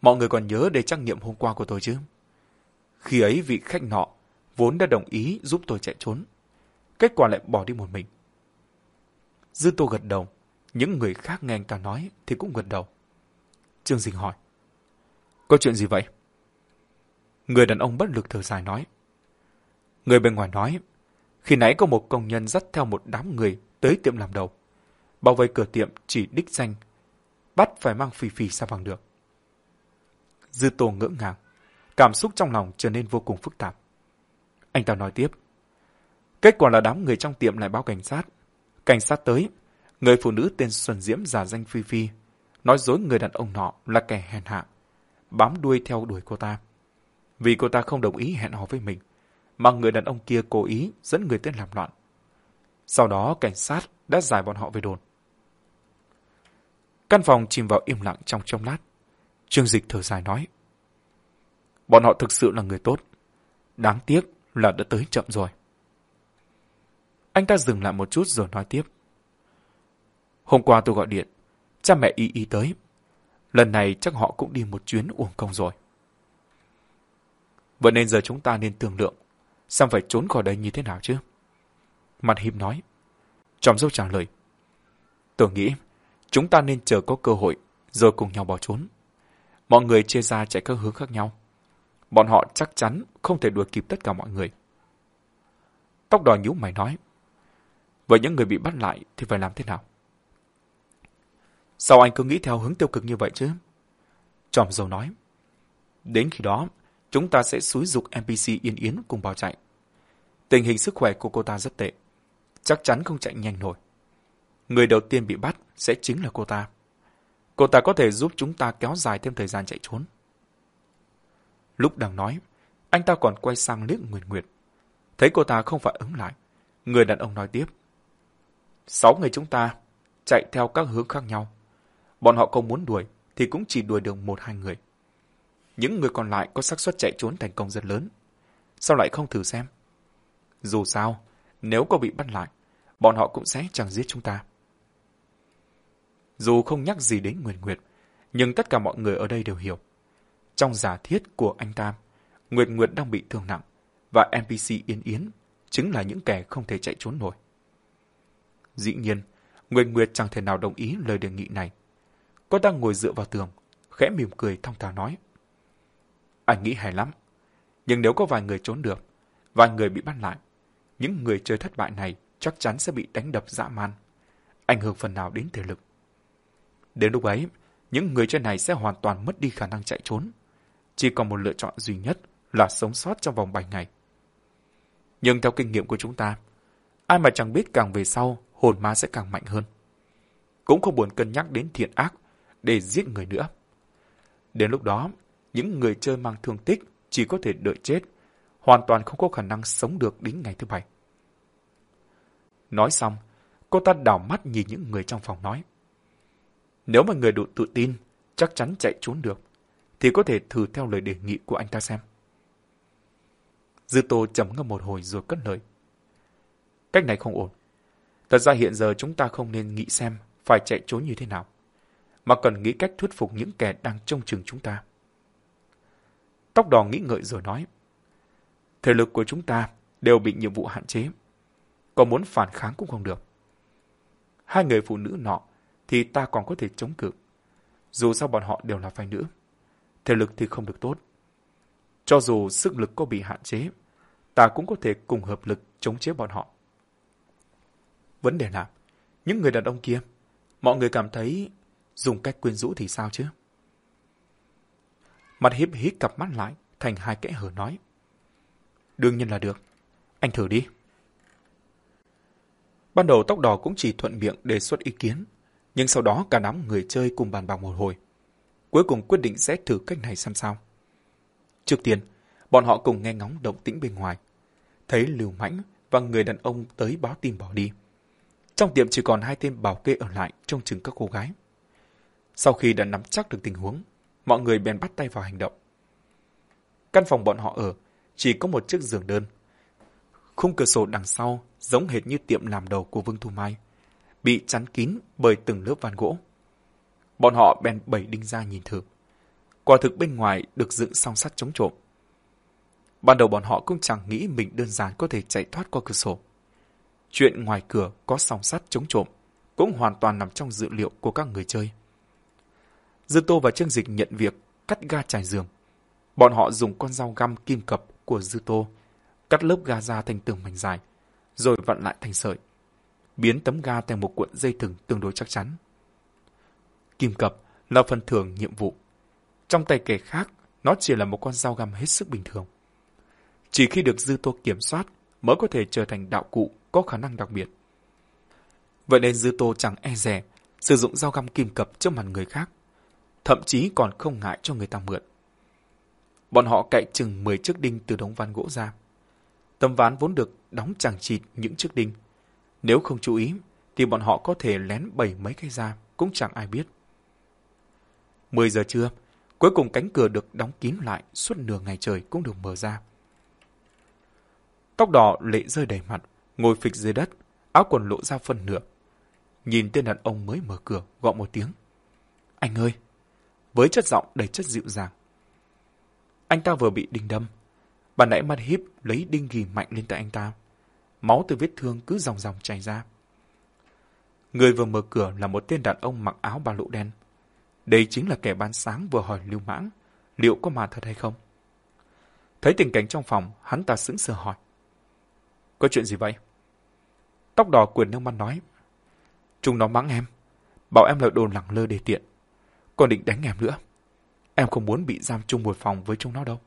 Mọi người còn nhớ đề trắc nghiệm hôm qua của tôi chứ? Khi ấy vị khách nọ vốn đã đồng ý giúp tôi chạy trốn. Kết quả lại bỏ đi một mình. Dư tô gật đầu. Những người khác nghe anh ta nói thì cũng gật đầu. Trương Dình hỏi. Có chuyện gì vậy? Người đàn ông bất lực thở dài nói. Người bên ngoài nói, khi nãy có một công nhân dắt theo một đám người tới tiệm làm đầu. Bảo vệ cửa tiệm chỉ đích danh, bắt phải mang phì phì ra bằng được. Dư tô ngỡ ngàng, cảm xúc trong lòng trở nên vô cùng phức tạp. Anh ta nói tiếp. Kết quả là đám người trong tiệm lại báo cảnh sát. Cảnh sát tới, người phụ nữ tên Xuân Diễm giả danh Phi Phi, nói dối người đàn ông nọ là kẻ hèn hạ, bám đuôi theo đuổi cô ta. Vì cô ta không đồng ý hẹn hò với mình, mà người đàn ông kia cố ý dẫn người tên làm loạn. Sau đó cảnh sát đã giải bọn họ về đồn. Căn phòng chìm vào im lặng trong trong lát. Trương Dịch thở dài nói. Bọn họ thực sự là người tốt. Đáng tiếc là đã tới chậm rồi. Anh ta dừng lại một chút rồi nói tiếp. Hôm qua tôi gọi điện, cha mẹ y y tới. Lần này chắc họ cũng đi một chuyến uổng công rồi. Vậy nên giờ chúng ta nên tưởng lượng, xem phải trốn khỏi đây như thế nào chứ? Mặt hiệp nói. Trong dâu trả lời. Tôi nghĩ, chúng ta nên chờ có cơ hội, rồi cùng nhau bỏ trốn. Mọi người chia ra chạy các hướng khác nhau. Bọn họ chắc chắn không thể đuổi kịp tất cả mọi người. Tóc đỏ nhíu mày nói. Vậy những người bị bắt lại thì phải làm thế nào? Sao anh cứ nghĩ theo hướng tiêu cực như vậy chứ? Tròm dầu nói. Đến khi đó, chúng ta sẽ xúi dục NPC Yên Yến cùng bỏ chạy. Tình hình sức khỏe của cô ta rất tệ. Chắc chắn không chạy nhanh nổi. Người đầu tiên bị bắt sẽ chính là cô ta. Cô ta có thể giúp chúng ta kéo dài thêm thời gian chạy trốn. Lúc đang nói, anh ta còn quay sang liếc Nguyệt Nguyệt. Thấy cô ta không phải ứng lại, người đàn ông nói tiếp. Sáu người chúng ta chạy theo các hướng khác nhau. Bọn họ không muốn đuổi thì cũng chỉ đuổi được một hai người. Những người còn lại có xác suất chạy trốn thành công rất lớn. Sao lại không thử xem? Dù sao, nếu có bị bắt lại, bọn họ cũng sẽ chẳng giết chúng ta. Dù không nhắc gì đến Nguyệt Nguyệt, nhưng tất cả mọi người ở đây đều hiểu. Trong giả thiết của anh Tam Nguyệt Nguyệt đang bị thương nặng, và NPC Yên Yến chính là những kẻ không thể chạy trốn nổi. Dĩ nhiên, Nguyệt Nguyệt chẳng thể nào đồng ý lời đề nghị này. Cô đang ngồi dựa vào tường, khẽ mỉm cười thong thả nói. Anh nghĩ hay lắm, nhưng nếu có vài người trốn được, vài người bị bắt lại, những người chơi thất bại này chắc chắn sẽ bị đánh đập dã man, ảnh hưởng phần nào đến thể lực. Đến lúc ấy, những người chơi này sẽ hoàn toàn mất đi khả năng chạy trốn. Chỉ còn một lựa chọn duy nhất là sống sót trong vòng 7 ngày. Nhưng theo kinh nghiệm của chúng ta, ai mà chẳng biết càng về sau, hồn ma sẽ càng mạnh hơn. Cũng không buồn cân nhắc đến thiện ác để giết người nữa. Đến lúc đó, những người chơi mang thương tích chỉ có thể đợi chết, hoàn toàn không có khả năng sống được đến ngày thứ bảy. Nói xong, cô ta đảo mắt nhìn những người trong phòng nói. Nếu mà người đủ tự tin, chắc chắn chạy trốn được, thì có thể thử theo lời đề nghị của anh ta xem. Dư Tô trầm ngâm một hồi rồi cất lời. Cách này không ổn. Thật ra hiện giờ chúng ta không nên nghĩ xem phải chạy trốn như thế nào, mà cần nghĩ cách thuyết phục những kẻ đang trông chừng chúng ta. Tóc đỏ nghĩ ngợi rồi nói. Thể lực của chúng ta đều bị nhiệm vụ hạn chế. Còn muốn phản kháng cũng không được. Hai người phụ nữ nọ thì ta còn có thể chống cự. Dù sao bọn họ đều là phái nữ. Thể lực thì không được tốt. Cho dù sức lực có bị hạn chế, ta cũng có thể cùng hợp lực chống chế bọn họ. Vấn đề là, những người đàn ông kia, mọi người cảm thấy dùng cách quyến rũ thì sao chứ? Mặt hiếp hít cặp mắt lại, thành hai kẽ hở nói. Đương nhiên là được. Anh thử đi. Ban đầu tóc đỏ cũng chỉ thuận miệng đề xuất ý kiến, nhưng sau đó cả đám người chơi cùng bàn bạc một hồi. Cuối cùng quyết định sẽ thử cách này xem sao. Trước tiên, bọn họ cùng nghe ngóng động tĩnh bên ngoài. Thấy Lưu Mãnh và người đàn ông tới báo tin bỏ đi. Trong tiệm chỉ còn hai tên bảo kê ở lại trông chừng các cô gái. Sau khi đã nắm chắc được tình huống, mọi người bèn bắt tay vào hành động. Căn phòng bọn họ ở chỉ có một chiếc giường đơn. Khung cửa sổ đằng sau giống hệt như tiệm làm đầu của Vương Thu Mai, bị chắn kín bởi từng lớp ván gỗ. Bọn họ bèn bẩy đinh ra nhìn thử. Quả thực bên ngoài được dựng song sắt chống trộm. Ban đầu bọn họ cũng chẳng nghĩ mình đơn giản có thể chạy thoát qua cửa sổ. Chuyện ngoài cửa có song sắt chống trộm cũng hoàn toàn nằm trong dự liệu của các người chơi. Dư Tô và Trương Dịch nhận việc cắt ga trải giường. Bọn họ dùng con dao găm kim cập của Dư Tô cắt lớp ga ra thành từng mảnh dài, rồi vặn lại thành sợi, biến tấm ga thành một cuộn dây thừng tương đối chắc chắn. Kim cập là phần thưởng nhiệm vụ. Trong tay kẻ khác, nó chỉ là một con dao găm hết sức bình thường. Chỉ khi được Dư Tô kiểm soát mới có thể trở thành đạo cụ có khả năng đặc biệt. Vậy nên Dư Tô chẳng e rè sử dụng dao găm kim cập trước mặt người khác, thậm chí còn không ngại cho người ta mượn. Bọn họ cậy chừng 10 chiếc đinh từ đống ván gỗ ra. Tấm ván vốn được đóng chẳng chịt những chiếc đinh. Nếu không chú ý, thì bọn họ có thể lén bày mấy cái ra, cũng chẳng ai biết. 10 giờ trưa, cuối cùng cánh cửa được đóng kín lại suốt nửa ngày trời cũng được mở ra. Tóc đỏ lệ rơi đầy mặt, ngồi phịch dưới đất, áo quần lộ ra phần nửa. Nhìn tên đàn ông mới mở cửa, gọi một tiếng. Anh ơi! Với chất giọng đầy chất dịu dàng. Anh ta vừa bị đinh đâm. Bà nãy mắt híp lấy đinh ghì mạnh lên tay anh ta. Máu từ vết thương cứ dòng dòng chảy ra. Người vừa mở cửa là một tên đàn ông mặc áo ba lỗ đen. Đây chính là kẻ bán sáng vừa hỏi lưu mãng, liệu có mà thật hay không? Thấy tình cảnh trong phòng, hắn ta sững sờ hỏi. Có chuyện gì vậy? Tóc đỏ quyền nước mắt nói. Chúng nó mắng em, bảo em là đồ lẳng lơ đề tiện. Còn định đánh em nữa. Em không muốn bị giam chung một phòng với chúng nó đâu.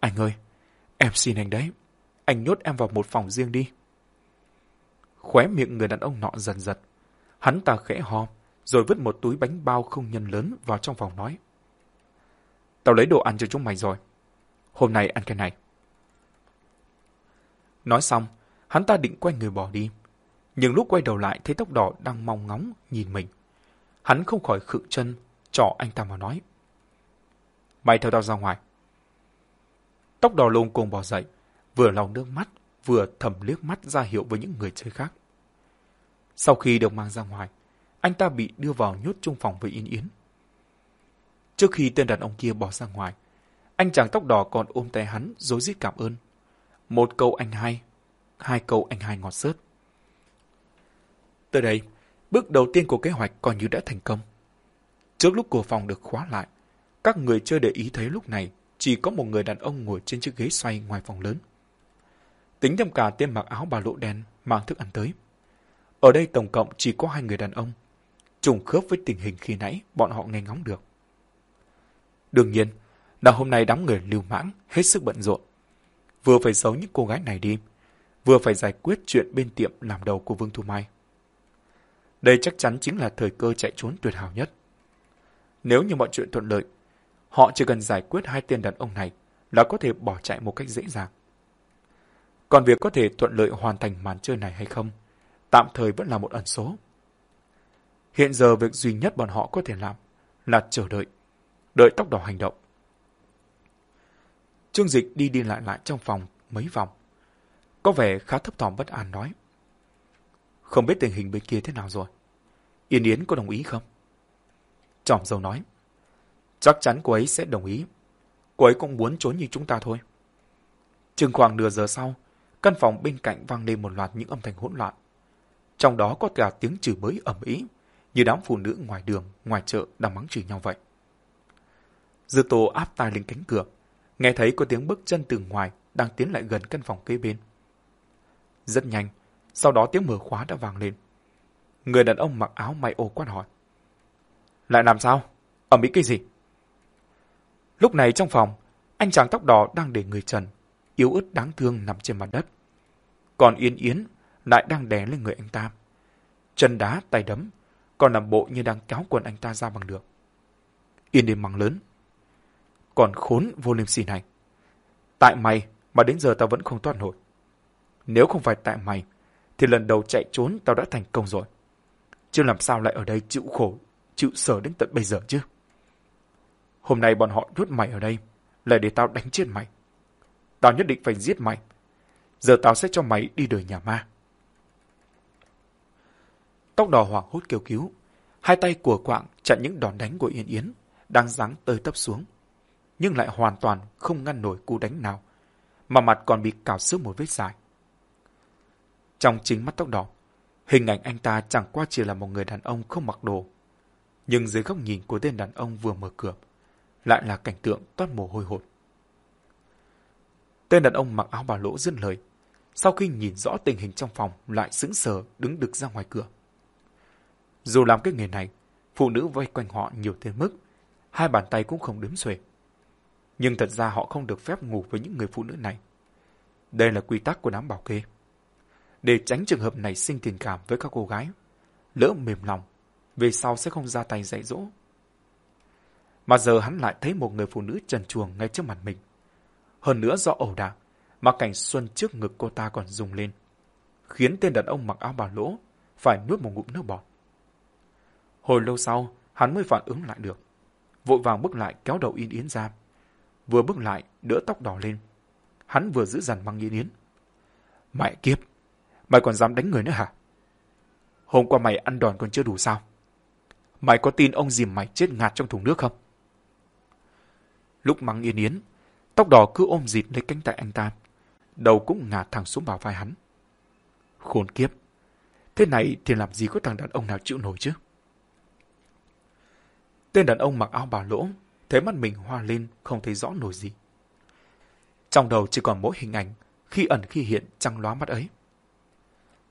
Anh ơi, em xin anh đấy. Anh nhốt em vào một phòng riêng đi. Khóe miệng người đàn ông nọ dần giật. Hắn ta khẽ ho, rồi vứt một túi bánh bao không nhân lớn vào trong phòng nói. Tao lấy đồ ăn cho chúng mày rồi. Hôm nay ăn cái này. Nói xong, hắn ta định quay người bỏ đi. Nhưng lúc quay đầu lại thấy tóc đỏ đang mong ngóng nhìn mình. Hắn không khỏi khựng chân, trỏ anh ta mà nói. Mày theo tao ra ngoài. Tóc đỏ lông cùng bỏ dậy, vừa lau nước mắt, vừa thầm liếc mắt ra hiệu với những người chơi khác. Sau khi được mang ra ngoài, anh ta bị đưa vào nhốt chung phòng với Yên Yến. Trước khi tên đàn ông kia bỏ ra ngoài, anh chàng tóc đỏ còn ôm tay hắn dối rít cảm ơn. Một câu anh hai, hai câu anh hai ngọt sớt. Tới đây, bước đầu tiên của kế hoạch coi như đã thành công. Trước lúc cửa phòng được khóa lại, các người chưa để ý thấy lúc này chỉ có một người đàn ông ngồi trên chiếc ghế xoay ngoài phòng lớn. Tính thêm cả tên mặc áo bà lỗ đen mang thức ăn tới. Ở đây tổng cộng chỉ có hai người đàn ông, trùng khớp với tình hình khi nãy bọn họ nghe ngóng được. Đương nhiên, là hôm nay đám người lưu mãng hết sức bận rộn. Vừa phải giấu những cô gái này đi, vừa phải giải quyết chuyện bên tiệm làm đầu của Vương Thu Mai. Đây chắc chắn chính là thời cơ chạy trốn tuyệt hảo nhất. Nếu như mọi chuyện thuận lợi, họ chỉ cần giải quyết hai tên đàn ông này là có thể bỏ chạy một cách dễ dàng. Còn việc có thể thuận lợi hoàn thành màn chơi này hay không, tạm thời vẫn là một ẩn số. Hiện giờ việc duy nhất bọn họ có thể làm là chờ đợi, đợi tóc đỏ hành động. Trương Dịch đi đi lại lại trong phòng mấy vòng. Có vẻ khá thấp thỏm bất an nói. Không biết tình hình bên kia thế nào rồi. Yên Yến có đồng ý không? Trỏm dâu nói. Chắc chắn cô ấy sẽ đồng ý. Cô ấy cũng muốn trốn như chúng ta thôi. Chừng khoảng nửa giờ sau, căn phòng bên cạnh vang lên một loạt những âm thanh hỗn loạn. Trong đó có cả tiếng chửi bới ẩm ý, như đám phụ nữ ngoài đường, ngoài chợ đang mắng chửi nhau vậy. Dư tô áp tai lên cánh cửa, nghe thấy có tiếng bước chân từ ngoài đang tiến lại gần căn phòng kế bên. Rất nhanh, sau đó tiếng mở khóa đã vang lên. Người đàn ông mặc áo may ô quát hỏi. Lại làm sao? Ở Mỹ cái gì? Lúc này trong phòng, anh chàng tóc đỏ đang để người trần, yếu ớt đáng thương nằm trên mặt đất. Còn Yến Yến lại đang đè lên người anh ta. Chân đá, tay đấm, còn làm bộ như đang kéo quần anh ta ra bằng được. Yên đêm mắng lớn. Còn khốn vô liêm sỉ này. Tại mày mà đến giờ tao vẫn không thoát nổi. Nếu không phải tại mày, thì lần đầu chạy trốn tao đã thành công rồi. Chứ làm sao lại ở đây chịu khổ, chịu sở đến tận bây giờ chứ? Hôm nay bọn họ nhốt mày ở đây là để tao đánh chết mày. Tao nhất định phải giết mày. Giờ tao sẽ cho mày đi đời nhà ma. Tóc đỏ hoảng hốt kêu cứu. Hai tay của quạng chặn những đòn đánh của Yên Yến, đang giáng tơi tấp xuống. Nhưng lại hoàn toàn không ngăn nổi cú đánh nào, mà mặt còn bị cào xước một vết dài. Trong chính mắt tóc đỏ, hình ảnh anh ta chẳng qua chỉ là một người đàn ông không mặc đồ. Nhưng dưới góc nhìn của tên đàn ông vừa mở cửa, lại là cảnh tượng toát mồ hôi hột. Tên đàn ông mặc áo bà lỗ dứt lời, sau khi nhìn rõ tình hình trong phòng lại sững sờ đứng đực ra ngoài cửa. Dù làm cái nghề này, phụ nữ vây quanh họ nhiều tới mức, hai bàn tay cũng không đếm xuể. Nhưng thật ra họ không được phép ngủ với những người phụ nữ này. Đây là quy tắc của đám bảo kê. Để tránh trường hợp này sinh tình cảm với các cô gái, lỡ mềm lòng, về sau sẽ không ra tay dạy dỗ. Mà giờ hắn lại thấy một người phụ nữ trần chuồng ngay trước mặt mình. Hơn nữa do ẩu đả, mà cảnh xuân trước ngực cô ta còn rung lên, khiến tên đàn ông mặc áo bà lỗ phải nuốt một ngụm nước bọt. Hồi lâu sau, hắn mới phản ứng lại được. Vội vàng bước lại kéo đầu Yên Yến ra. Vừa bước lại, đỡ tóc đỏ lên. Hắn vừa giữ dằn băng Yên Yến. Mẹ kiếp! Mày còn dám đánh người nữa hả? Hôm qua mày ăn đòn còn chưa đủ sao? Mày có tin ông dìm mày chết ngạt trong thùng nước không? Lúc mắng Yên Yến, tóc đỏ cứ ôm dịt lấy cánh tay anh ta. Đầu cũng ngả thẳng xuống bảo vai hắn. Khốn kiếp! Thế này thì làm gì có thằng đàn ông nào chịu nổi chứ? Tên đàn ông mặc áo bà lỗ, thấy mắt mình hoa lên, không thấy rõ nổi gì. Trong đầu chỉ còn mỗi hình ảnh, khi ẩn khi hiện trăng lóa mắt ấy.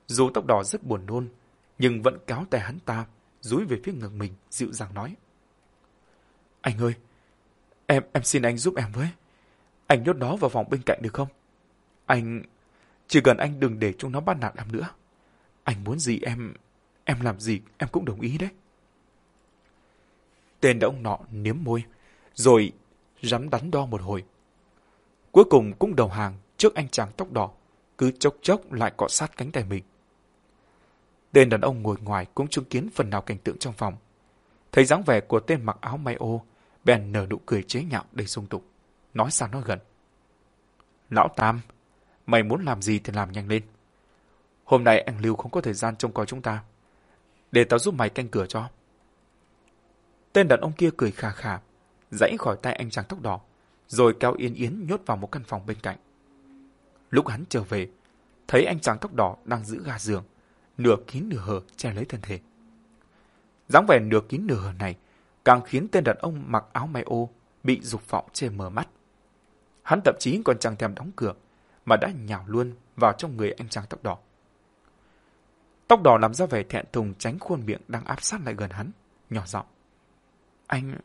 Dù tóc đỏ rất buồn nôn, nhưng vẫn kéo tay hắn ta, dúi về phía ngực mình, dịu dàng nói. Anh ơi, em em xin anh giúp em với. Anh nhốt nó vào phòng bên cạnh được không? Anh... Chỉ cần anh đừng để chúng nó bắt nạt em nữa. Anh muốn gì em... Em làm gì em cũng đồng ý đấy. Tên đàn ông nọ niếm môi, rồi rắn đắn đo một hồi. Cuối cùng cũng đầu hàng trước anh chàng tóc đỏ, cứ chốc chốc lại cọ sát cánh tay mình. Tên đàn ông ngồi ngoài cũng chứng kiến phần nào cảnh tượng trong phòng. Thấy dáng vẻ của tên mặc áo may ô, bèn nở nụ cười chế nhạo đầy sung tục. Nói sao nói gần. Lão Tam, mày muốn làm gì thì làm nhanh lên. Hôm nay anh Lưu không có thời gian trông coi chúng ta. Để tao giúp mày canh cửa cho. Tên đàn ông kia cười khà khà, dãy khỏi tay anh chàng tóc đỏ, rồi kéo Yên Yến nhốt vào một căn phòng bên cạnh. Lúc hắn trở về, thấy anh chàng tóc đỏ đang giữ gà giường, nửa kín nửa hở che lấy thân thể. dáng vẻ nửa kín nửa hở này càng khiến tên đàn ông mặc áo may ô bị dục vọng che mờ mắt. Hắn thậm chí còn chẳng thèm đóng cửa, mà đã nhào luôn vào trong người anh chàng tóc đỏ. Tóc đỏ làm ra vẻ thẹn thùng tránh khuôn miệng đang áp sát lại gần hắn, nhỏ giọng. Anh...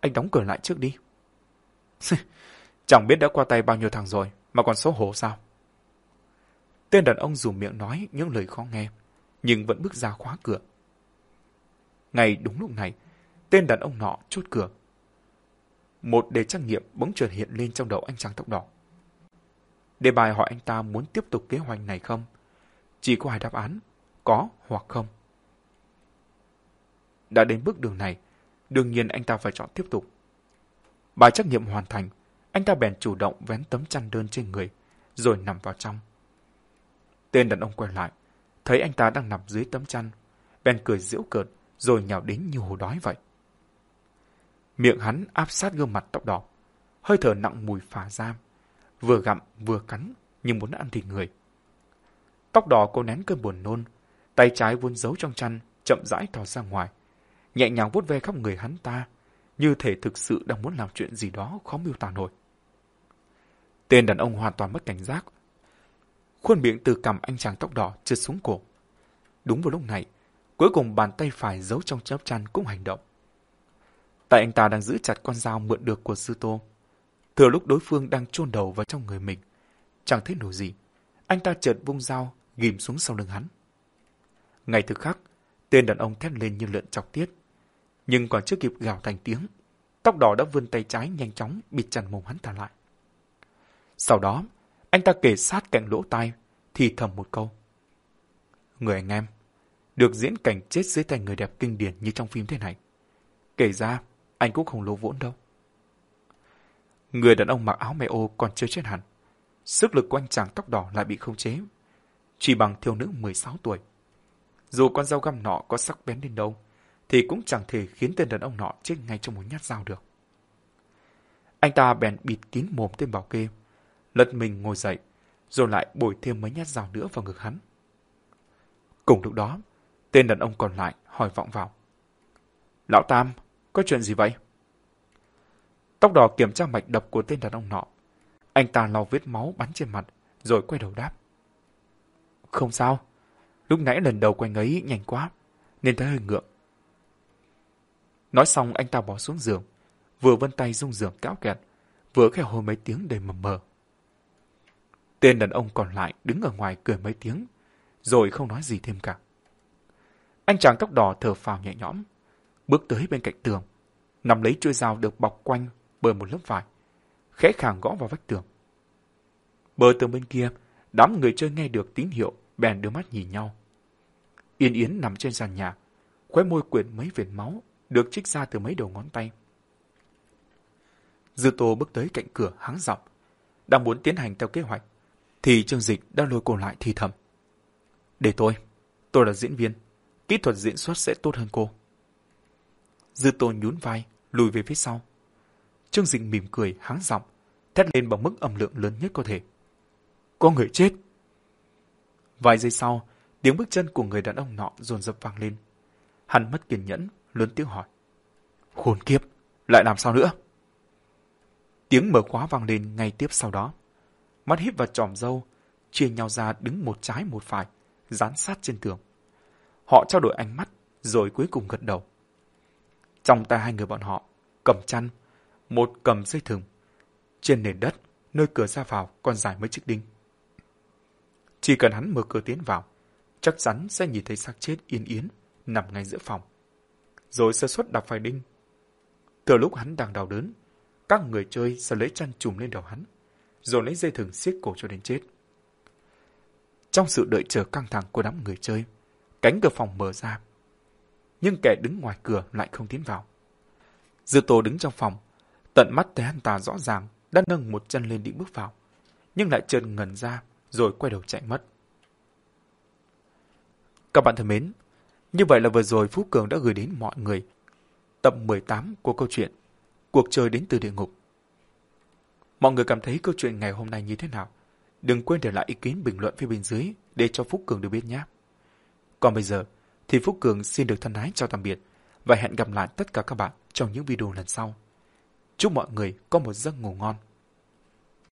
anh đóng cửa lại trước đi. Chẳng biết đã qua tay bao nhiêu thằng rồi, mà còn xấu hổ sao? Tên đàn ông dù miệng nói những lời khó nghe, nhưng vẫn bước ra khóa cửa. Ngay đúng lúc này, tên đàn ông nọ chốt cửa. Một đề trắc nghiệm bỗng chợt hiện lên trong đầu anh chàng tóc đỏ. Đề bài hỏi anh ta muốn tiếp tục kế hoạch này không? Chỉ có hai đáp án, có hoặc không. Đã đến bước đường này, đương nhiên anh ta phải chọn tiếp tục. Bài trắc nghiệm hoàn thành, anh ta bèn chủ động vén tấm chăn đơn trên người, rồi nằm vào trong. Tên đàn ông quay lại, thấy anh ta đang nằm dưới tấm chăn, bèn cười giễu cợt, rồi nhào đến như hồ đói vậy. Miệng hắn áp sát gương mặt tóc đỏ, hơi thở nặng mùi phà ra, vừa gặm vừa cắn như muốn ăn thịt người. Tóc đỏ cô nén cơn buồn nôn, tay trái vuốt giấu trong chăn, chậm rãi thò ra ngoài, nhẹ nhàng vuốt ve khắp người hắn ta, như thể thực sự đang muốn làm chuyện gì đó khó miêu tả nổi. Tên đàn ông hoàn toàn mất cảnh giác. Khuôn miệng từ cầm anh chàng tóc đỏ trượt xuống cổ. Đúng vào lúc này, cuối cùng bàn tay phải giấu trong chớp chăn cũng hành động. Tại anh ta đang giữ chặt con dao mượn được của sư tô. Thừa lúc đối phương đang chôn đầu vào trong người mình, chẳng thấy nổi gì, anh ta chợt vung dao ghim xuống sau lưng hắn. Ngay thực khắc, tên đàn ông thét lên như lợn chọc tiết, nhưng còn chưa kịp gào thành tiếng, tóc đỏ đã vươn tay trái nhanh chóng bịt chặt mồm hắn ta lại. Sau đó, anh ta kề sát cạnh lỗ tai, thì thầm một câu. Người anh em, được diễn cảnh chết dưới tay người đẹp kinh điển như trong phim thế này. Kể ra, anh cũng không lỗ vốn đâu. Người đàn ông mặc áo mẹ ô còn chưa chết hẳn. Sức lực của anh chàng tóc đỏ lại bị không chế. Chỉ bằng thiếu nữ 16 tuổi. Dù con dao găm nọ có sắc bén đến đâu, thì cũng chẳng thể khiến tên đàn ông nọ chết ngay trong một nhát dao được. Anh ta bèn bịt kín mồm tên bảo kê, lật mình ngồi dậy, rồi lại bồi thêm mấy nhát dao nữa vào ngực hắn. Cùng lúc đó, tên đàn ông còn lại hỏi vọng vào. Lão Tam, có chuyện gì vậy? Tóc đỏ kiểm tra mạch đập của tên đàn ông nọ. Anh ta lau vết máu bắn trên mặt, rồi quay đầu đáp. Không sao, lúc nãy lần đầu quanh ấy nhanh quá, nên thấy hơi ngượng. Nói xong anh ta bỏ xuống giường, vừa vân tay rung giường cáo kẹt, vừa khẽ hồi mấy tiếng đầy mầm mờ. Tên đàn ông còn lại đứng ở ngoài cười mấy tiếng, rồi không nói gì thêm cả. Anh chàng tóc đỏ thở phào nhẹ nhõm, bước tới bên cạnh tường, nằm lấy chuôi dao được bọc quanh bởi một lớp vải, khẽ khàng gõ vào vách tường. Bờ tường bên kia, đám người chơi nghe được tín hiệu, bèn đưa mắt nhìn nhau. Yên Yến nằm trên sàn nhà, khóe môi quyện mấy vệt máu, được trích ra từ mấy đầu ngón tay. Dư Tô bước tới cạnh cửa háng giọng, đang muốn tiến hành theo kế hoạch, thì Trương Dịch đã lôi cô lại thì thầm. Để tôi, tôi là diễn viên, kỹ thuật diễn xuất sẽ tốt hơn cô. Dư Tô nhún vai, lùi về phía sau. Trương Dịch mỉm cười, háng giọng, thét lên bằng mức âm lượng lớn nhất có thể. Có người chết! Vài giây sau, tiếng bước chân của người đàn ông nọ dồn dập vang lên. Hắn mất kiên nhẫn, lớn tiếng hỏi. Khốn kiếp, lại làm sao nữa? Tiếng mở khóa vang lên ngay tiếp sau đó. Mắt híp vào tròm dâu, chia nhau ra đứng một trái một phải, dán sát trên tường. Họ trao đổi ánh mắt, rồi cuối cùng gật đầu. Trong tay hai người bọn họ, cầm chăn, một cầm dây thừng. Trên nền đất, nơi cửa ra vào còn dài mấy chiếc đinh. Chỉ cần hắn mở cửa tiến vào, chắc chắn sẽ nhìn thấy xác chết yên yến nằm ngay giữa phòng. Rồi sơ suất đạp phải đinh. Từ lúc hắn đang đau đớn, các người chơi sẽ lấy chăn trùm lên đầu hắn, rồi lấy dây thừng siết cổ cho đến chết. Trong sự đợi chờ căng thẳng của đám người chơi, cánh cửa phòng mở ra. Nhưng kẻ đứng ngoài cửa lại không tiến vào. Dư Tô đứng trong phòng, tận mắt thấy hắn ta rõ ràng đã nâng một chân lên định bước vào, nhưng lại chợt ngẩn ra rồi quay đầu chạy mất. Các bạn thân mến, như vậy là vừa rồi Phú Cường đã gửi đến mọi người tập 18 của câu chuyện Cuộc chơi đến từ địa ngục. Mọi người cảm thấy câu chuyện ngày hôm nay như thế nào? Đừng quên để lại ý kiến bình luận phía bên dưới để cho Phúc Cường được biết nhé. Còn bây giờ thì Phúc Cường xin được thân ái chào tạm biệt và hẹn gặp lại tất cả các bạn trong những video lần sau. Chúc mọi người có một giấc ngủ ngon.